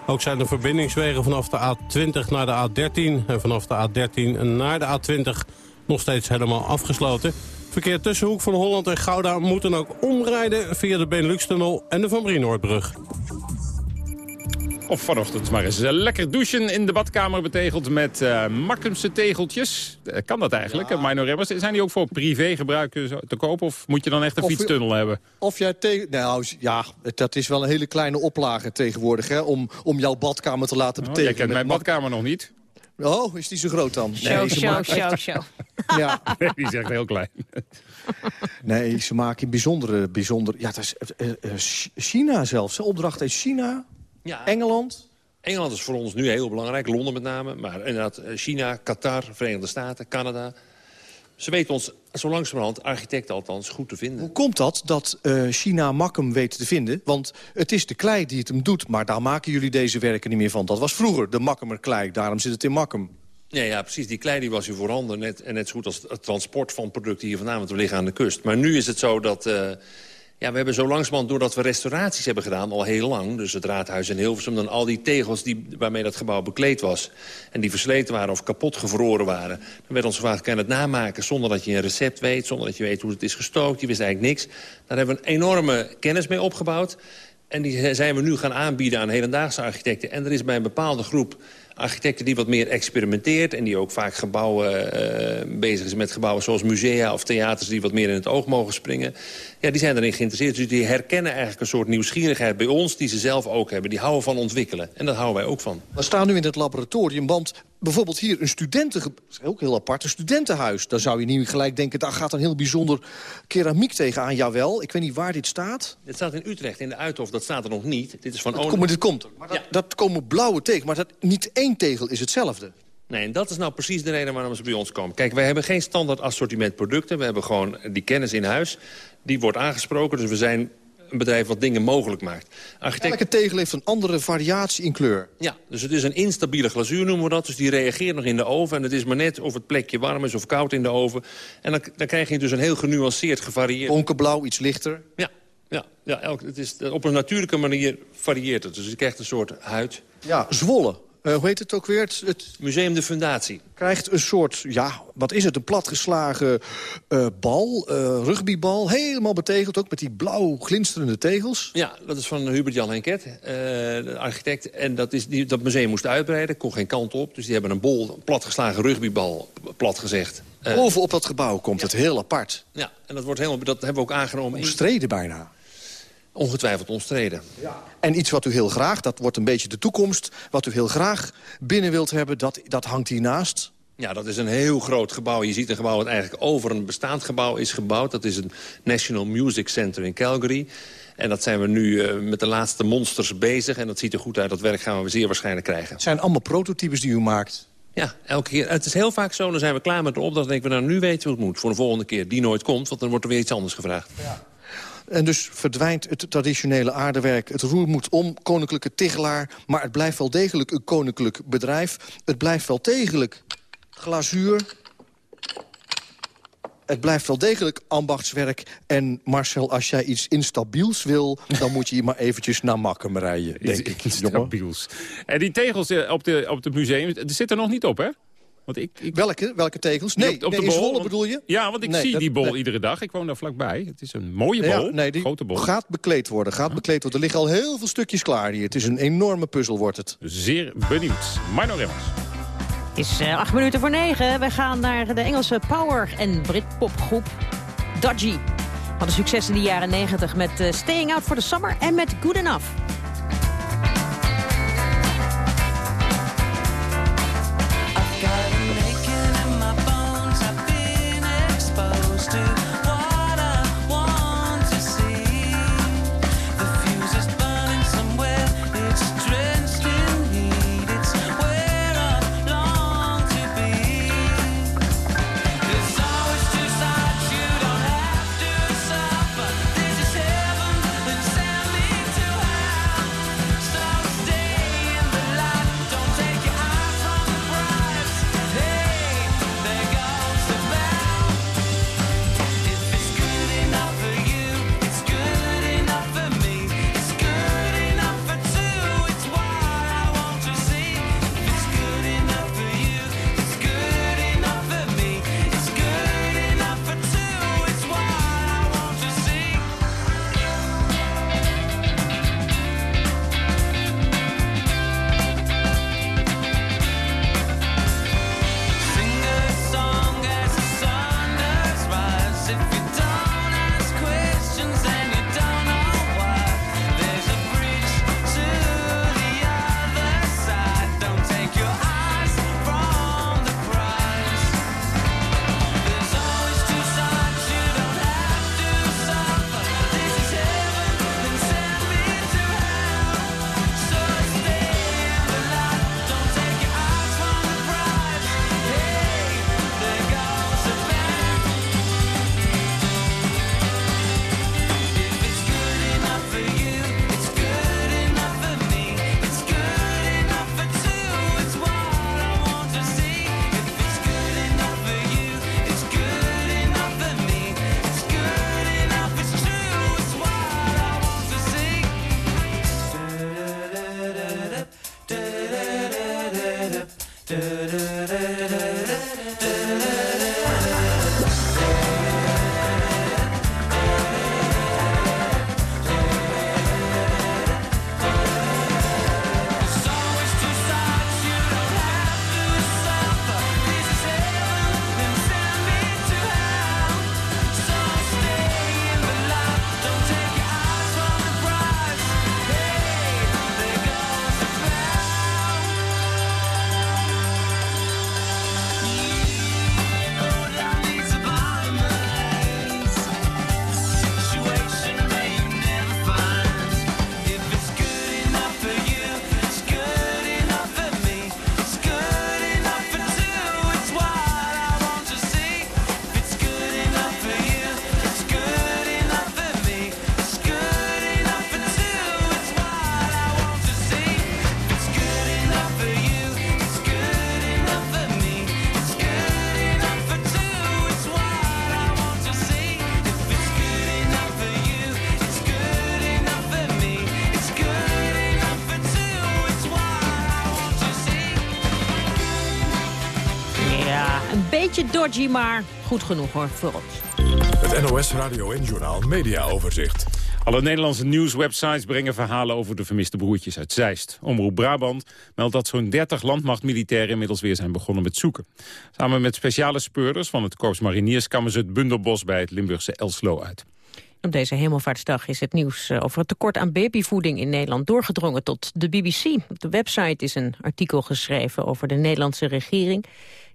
Speaker 8: Ook zijn de verbindingswegen vanaf de A20 naar de A13 en vanaf de A13 naar de A20 nog steeds helemaal afgesloten. Verkeer tussen Hoek van Holland en Gouda moet dan ook omrijden via de Benelux-tunnel en de Van Brienoordbrug.
Speaker 2: Of vanochtend maar eens uh, lekker douchen in de badkamer betegeld met uh, tegeltjes. Uh, kan dat eigenlijk, ja. Minor Remmers? Zijn die ook voor privégebruik te kopen of moet je dan echt een of fietstunnel hebben?
Speaker 19: Of jij tegen... Nou ja, dat is wel een hele kleine oplage tegenwoordig hè, om, om jouw badkamer te laten betegelen.
Speaker 2: Oh, jij kent mijn badkamer nog niet.
Speaker 19: Oh, is die zo groot dan?
Speaker 3: Show, nee, show, show, show. [laughs]
Speaker 19: Ja. [laughs]
Speaker 2: Nee, die is echt heel klein.
Speaker 19: Nee, ze maken bijzondere... bijzondere ja, dat is, uh, China zelfs. Opdracht uit China, ja. Engeland...
Speaker 21: Engeland is voor ons nu heel belangrijk, Londen met name. Maar inderdaad China, Qatar, Verenigde Staten, Canada. Ze weten ons zo langzamerhand, architecten althans, goed te vinden.
Speaker 19: Hoe komt dat, dat uh, China Makkum weet te vinden? Want het is de klei die het hem doet, maar daar maken jullie deze werken niet meer van. Dat was vroeger de Makkumer klei, daarom zit het in Makkum.
Speaker 21: Ja, ja, precies. Die klei die was hier voorhanden. Net, en net zo goed als het transport van producten hier vandaan, want we liggen aan de kust. Maar nu is het zo dat... Uh, ja, we hebben zo langzamerhand, doordat we restauraties hebben gedaan, al heel lang... dus het raadhuis in Hilversum, dan al die tegels die, waarmee dat gebouw bekleed was... en die versleten waren of kapot gevroren waren... dan werd ons gevraagd, kan het namaken zonder dat je een recept weet... zonder dat je weet hoe het is gestookt, je wist eigenlijk niks. Daar hebben we een enorme kennis mee opgebouwd... En die zijn we nu gaan aanbieden aan hedendaagse architecten. En er is bij een bepaalde groep architecten die wat meer experimenteert... en die ook vaak gebouwen, uh, bezig is met gebouwen zoals musea of theaters... die wat meer in het oog mogen springen. Ja, die zijn erin geïnteresseerd. Dus die herkennen eigenlijk een soort nieuwsgierigheid bij ons... die ze zelf ook hebben. Die houden van ontwikkelen. En daar houden wij ook van.
Speaker 19: We staan nu in het laboratorium, want bijvoorbeeld hier een studenten... ook heel apart, een studentenhuis. Dan zou je niet gelijk denken, daar gaat een heel bijzonder keramiek tegenaan. Jawel, ik weet niet waar dit staat.
Speaker 21: Dit staat in Utrecht, in de Uithof. Dat staat er nog niet. Dit is van...
Speaker 19: Dat, kom, dit komt er. Maar dat, ja. dat komen blauwe tegen, maar dat, niet één tegel is hetzelfde.
Speaker 21: Nee, en dat is nou precies de reden waarom ze bij ons komen. Kijk, wij hebben geen standaard assortiment producten. We hebben gewoon die kennis in huis. Die wordt aangesproken, dus we zijn een bedrijf wat dingen mogelijk maakt.
Speaker 19: Architect... Elke tegel heeft een andere variatie in kleur.
Speaker 21: Ja, dus het is een instabiele glazuur noemen we dat. Dus die reageert nog in de oven. En het is maar net of het plekje warm is of koud in de oven. En dan, dan krijg je dus een heel genuanceerd, gevarieerd...
Speaker 19: Donkerblauw, iets lichter.
Speaker 21: Ja, ja, ja elk, het is, op een natuurlijke manier varieert het. Dus je krijgt een soort huid.
Speaker 19: Ja, zwollen. Uh, hoe heet het ook weer? Het,
Speaker 21: Museum de Fundatie.
Speaker 19: Krijgt een soort, ja, wat is het, een platgeslagen uh, bal, uh, rugbybal. Helemaal betegeld, ook met die blauw glinsterende tegels.
Speaker 21: Ja, dat is van Hubert-Jan Henket, de architect. En dat, is, die, dat museum moest uitbreiden, kon geen kant op. Dus die hebben een bol, een platgeslagen rugbybal, plat gezegd.
Speaker 19: Bovenop dat gebouw komt het heel apart.
Speaker 21: Ja, en dat, wordt helemaal, dat hebben we ook aangenomen.
Speaker 19: Omstreden bijna.
Speaker 21: Ongetwijfeld omstreden.
Speaker 19: Ja. En iets wat u heel graag, dat wordt een beetje de toekomst... wat u heel graag binnen wilt hebben, dat, dat hangt hiernaast.
Speaker 21: Ja, dat is een heel groot gebouw. Je ziet een gebouw dat eigenlijk over een bestaand gebouw is gebouwd. Dat is een National Music Center in Calgary. En dat zijn we nu uh, met de laatste monsters bezig. En dat ziet er goed uit. Dat werk gaan we zeer waarschijnlijk krijgen.
Speaker 19: Het zijn allemaal prototypes die u maakt.
Speaker 21: Ja, elke keer. Het is heel vaak zo, dan zijn we klaar met de opdracht... en denken we, nou, nu weten we hoe het moet. Voor de volgende keer die nooit komt, want dan wordt er weer iets anders gevraagd. Ja.
Speaker 19: En dus verdwijnt het traditionele aardewerk. Het roer moet om, koninklijke tigelaar. Maar het blijft wel degelijk een koninklijk bedrijf. Het blijft wel degelijk glazuur. Het blijft wel degelijk ambachtswerk. En Marcel, als jij iets instabiels wil... dan moet je hier maar eventjes naar Makkum rijden, denk ik.
Speaker 2: Instabiels. En die tegels eh, op, de, op het museum, er zit er nog niet op, hè?
Speaker 19: Want ik, ik... Welke? Welke tegels? Nee, op, de nee, bol, bedoel je?
Speaker 2: Ja, want ik zie die bol iedere dag. Ik woon daar vlakbij. Het is een mooie bol, ja, nee, die grote bol.
Speaker 19: gaat bekleed worden, gaat bekleed worden. Er liggen al heel veel stukjes klaar hier. Het is een enorme puzzel, wordt het.
Speaker 2: Zeer benieuwd. Mino Remmers.
Speaker 3: Het is uh, acht minuten voor negen. We gaan naar de Engelse power- en Britpopgroep Dodgy. Hadden succes in de jaren 90 met uh, Staying Out for the Summer en met Good Enough. Maar goed genoeg hoor voor ons.
Speaker 1: Het NOS Radio en Journaal Media Overzicht.
Speaker 2: Alle Nederlandse nieuwswebsites brengen verhalen over de vermiste broertjes uit Zeist. Omroep Brabant meldt dat zo'n 30 landmachtmilitairen inmiddels weer zijn begonnen met zoeken. Samen met speciale speurders van het Korps Mariniers kammen ze het bundelbos bij het Limburgse Elslo uit.
Speaker 3: Op deze hemelvaartsdag is het nieuws eh, over het tekort aan babyvoeding in Nederland doorgedrongen tot de BBC. Op de website is een artikel geschreven over de Nederlandse regering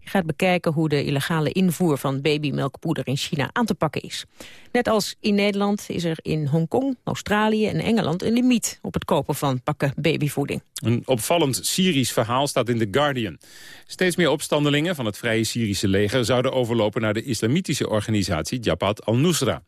Speaker 3: gaat bekijken hoe de illegale invoer van babymelkpoeder in China aan te pakken is. Net als in Nederland is er in Hongkong, Australië en Engeland een limiet op het kopen van pakken babyvoeding.
Speaker 2: Een opvallend Syrisch verhaal staat in The Guardian. Steeds meer opstandelingen van het Vrije Syrische leger zouden overlopen naar de islamitische organisatie Jabhat al-Nusra.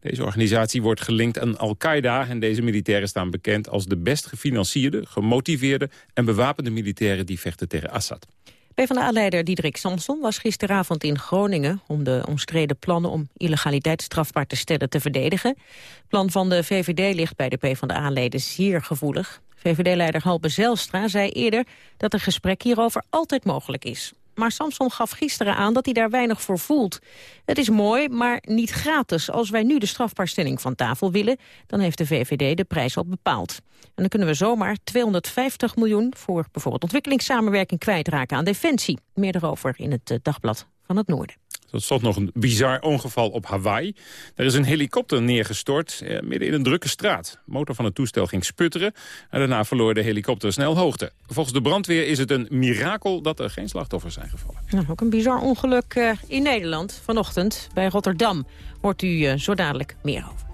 Speaker 2: Deze organisatie wordt gelinkt aan Al-Qaeda en deze militairen staan bekend als de best gefinancierde, gemotiveerde en bewapende militairen die vechten tegen Assad.
Speaker 3: PvdA-leider Diederik Samson was gisteravond in Groningen... om de omstreden plannen om illegaliteit strafbaar te stellen te verdedigen. Het plan van de VVD ligt bij de PvdA-leden zeer gevoelig. VVD-leider Halbe Zelstra zei eerder dat een gesprek hierover altijd mogelijk is. Maar Samson gaf gisteren aan dat hij daar weinig voor voelt. Het is mooi, maar niet gratis. Als wij nu de strafbaarstelling van tafel willen... dan heeft de VVD de prijs al bepaald. En dan kunnen we zomaar 250 miljoen... voor bijvoorbeeld ontwikkelingssamenwerking kwijtraken aan Defensie. Meer erover in het eh, Dagblad van het Noorden.
Speaker 2: Tot slot nog een bizar ongeval op Hawaii. Er is een helikopter neergestort eh, midden in een drukke straat. De motor van het toestel ging sputteren en daarna verloor de helikopter snel hoogte. Volgens de brandweer is het een mirakel dat er geen slachtoffers zijn gevallen.
Speaker 3: Ook een bizar ongeluk uh, in Nederland vanochtend bij Rotterdam. Hoort u uh, zo dadelijk meer over.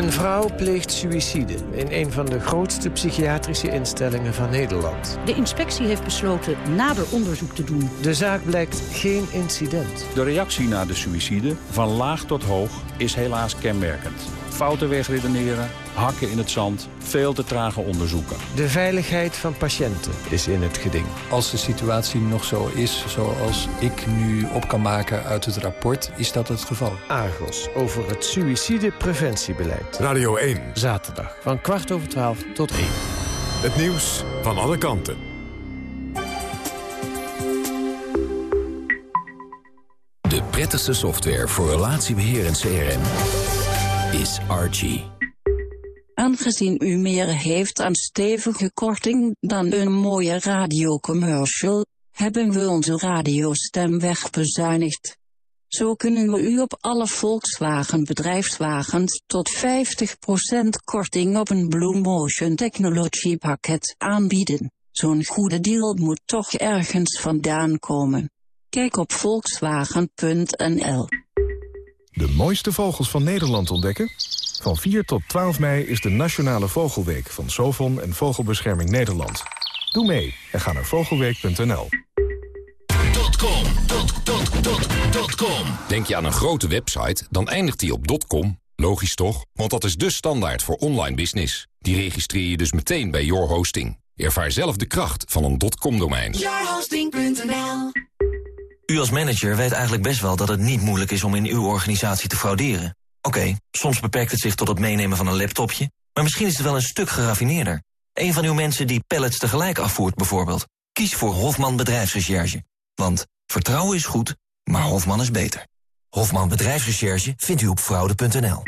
Speaker 33: Een vrouw pleegt suïcide in een van de grootste psychiatrische instellingen van Nederland.
Speaker 34: De inspectie heeft besloten nader onderzoek te doen.
Speaker 33: De zaak blijkt geen incident.
Speaker 35: De reactie na de suïcide, van laag tot hoog, is helaas kenmerkend. Fouten wegredeneren, hakken in het zand, veel te trage onderzoeken.
Speaker 33: De veiligheid van patiënten is in het geding.
Speaker 36: Als de situatie nog zo is zoals ik nu op kan maken uit het rapport, is dat het geval.
Speaker 33: Argos over het suïcidepreventiebeleid.
Speaker 1: Radio 1.
Speaker 33: Zaterdag van kwart over twaalf tot één.
Speaker 1: Het nieuws van alle kanten.
Speaker 28: De prettigste software voor relatiebeheer en CRM is Archie.
Speaker 37: Aangezien u meer heeft aan stevige korting dan een mooie radiocommercial, hebben we onze radiostem wegbezuinigd. Zo kunnen we u op alle Volkswagen bedrijfswagens tot 50% korting op een Blue Motion Technology pakket aanbieden. Zo'n goede deal moet toch ergens vandaan komen. Kijk op volkswagen.nl.
Speaker 38: De mooiste vogels van Nederland ontdekken? Van 4 tot 12 mei is de Nationale Vogelweek van Sovon en Vogelbescherming Nederland. Doe mee en ga naar vogelweek.nl.
Speaker 39: Denk je aan een grote website, dan eindigt die op .com. Logisch toch? Want dat is de standaard voor online business. Die registreer je dus meteen bij Your Hosting. Ervaar zelf de kracht van een .com-domein.
Speaker 40: Yourhosting.nl U als manager weet eigenlijk best wel dat het niet moeilijk is om in uw organisatie te frauderen. Oké, soms beperkt het zich tot het meenemen van een laptopje, maar misschien is het wel een stuk geraffineerder. Een van uw mensen die pallets tegelijk afvoert bijvoorbeeld. Kies voor Hofman Bedrijfsrecherche. Want vertrouwen is goed, maar Hofman is beter. Hofman Bedrijfsrecherche vindt u op fraude.nl.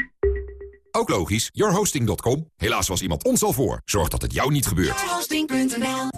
Speaker 39: Ook logisch, yourhosting.com. Helaas was iemand ons al voor. Zorg dat het jou niet gebeurt.
Speaker 40: Yourhosting.nl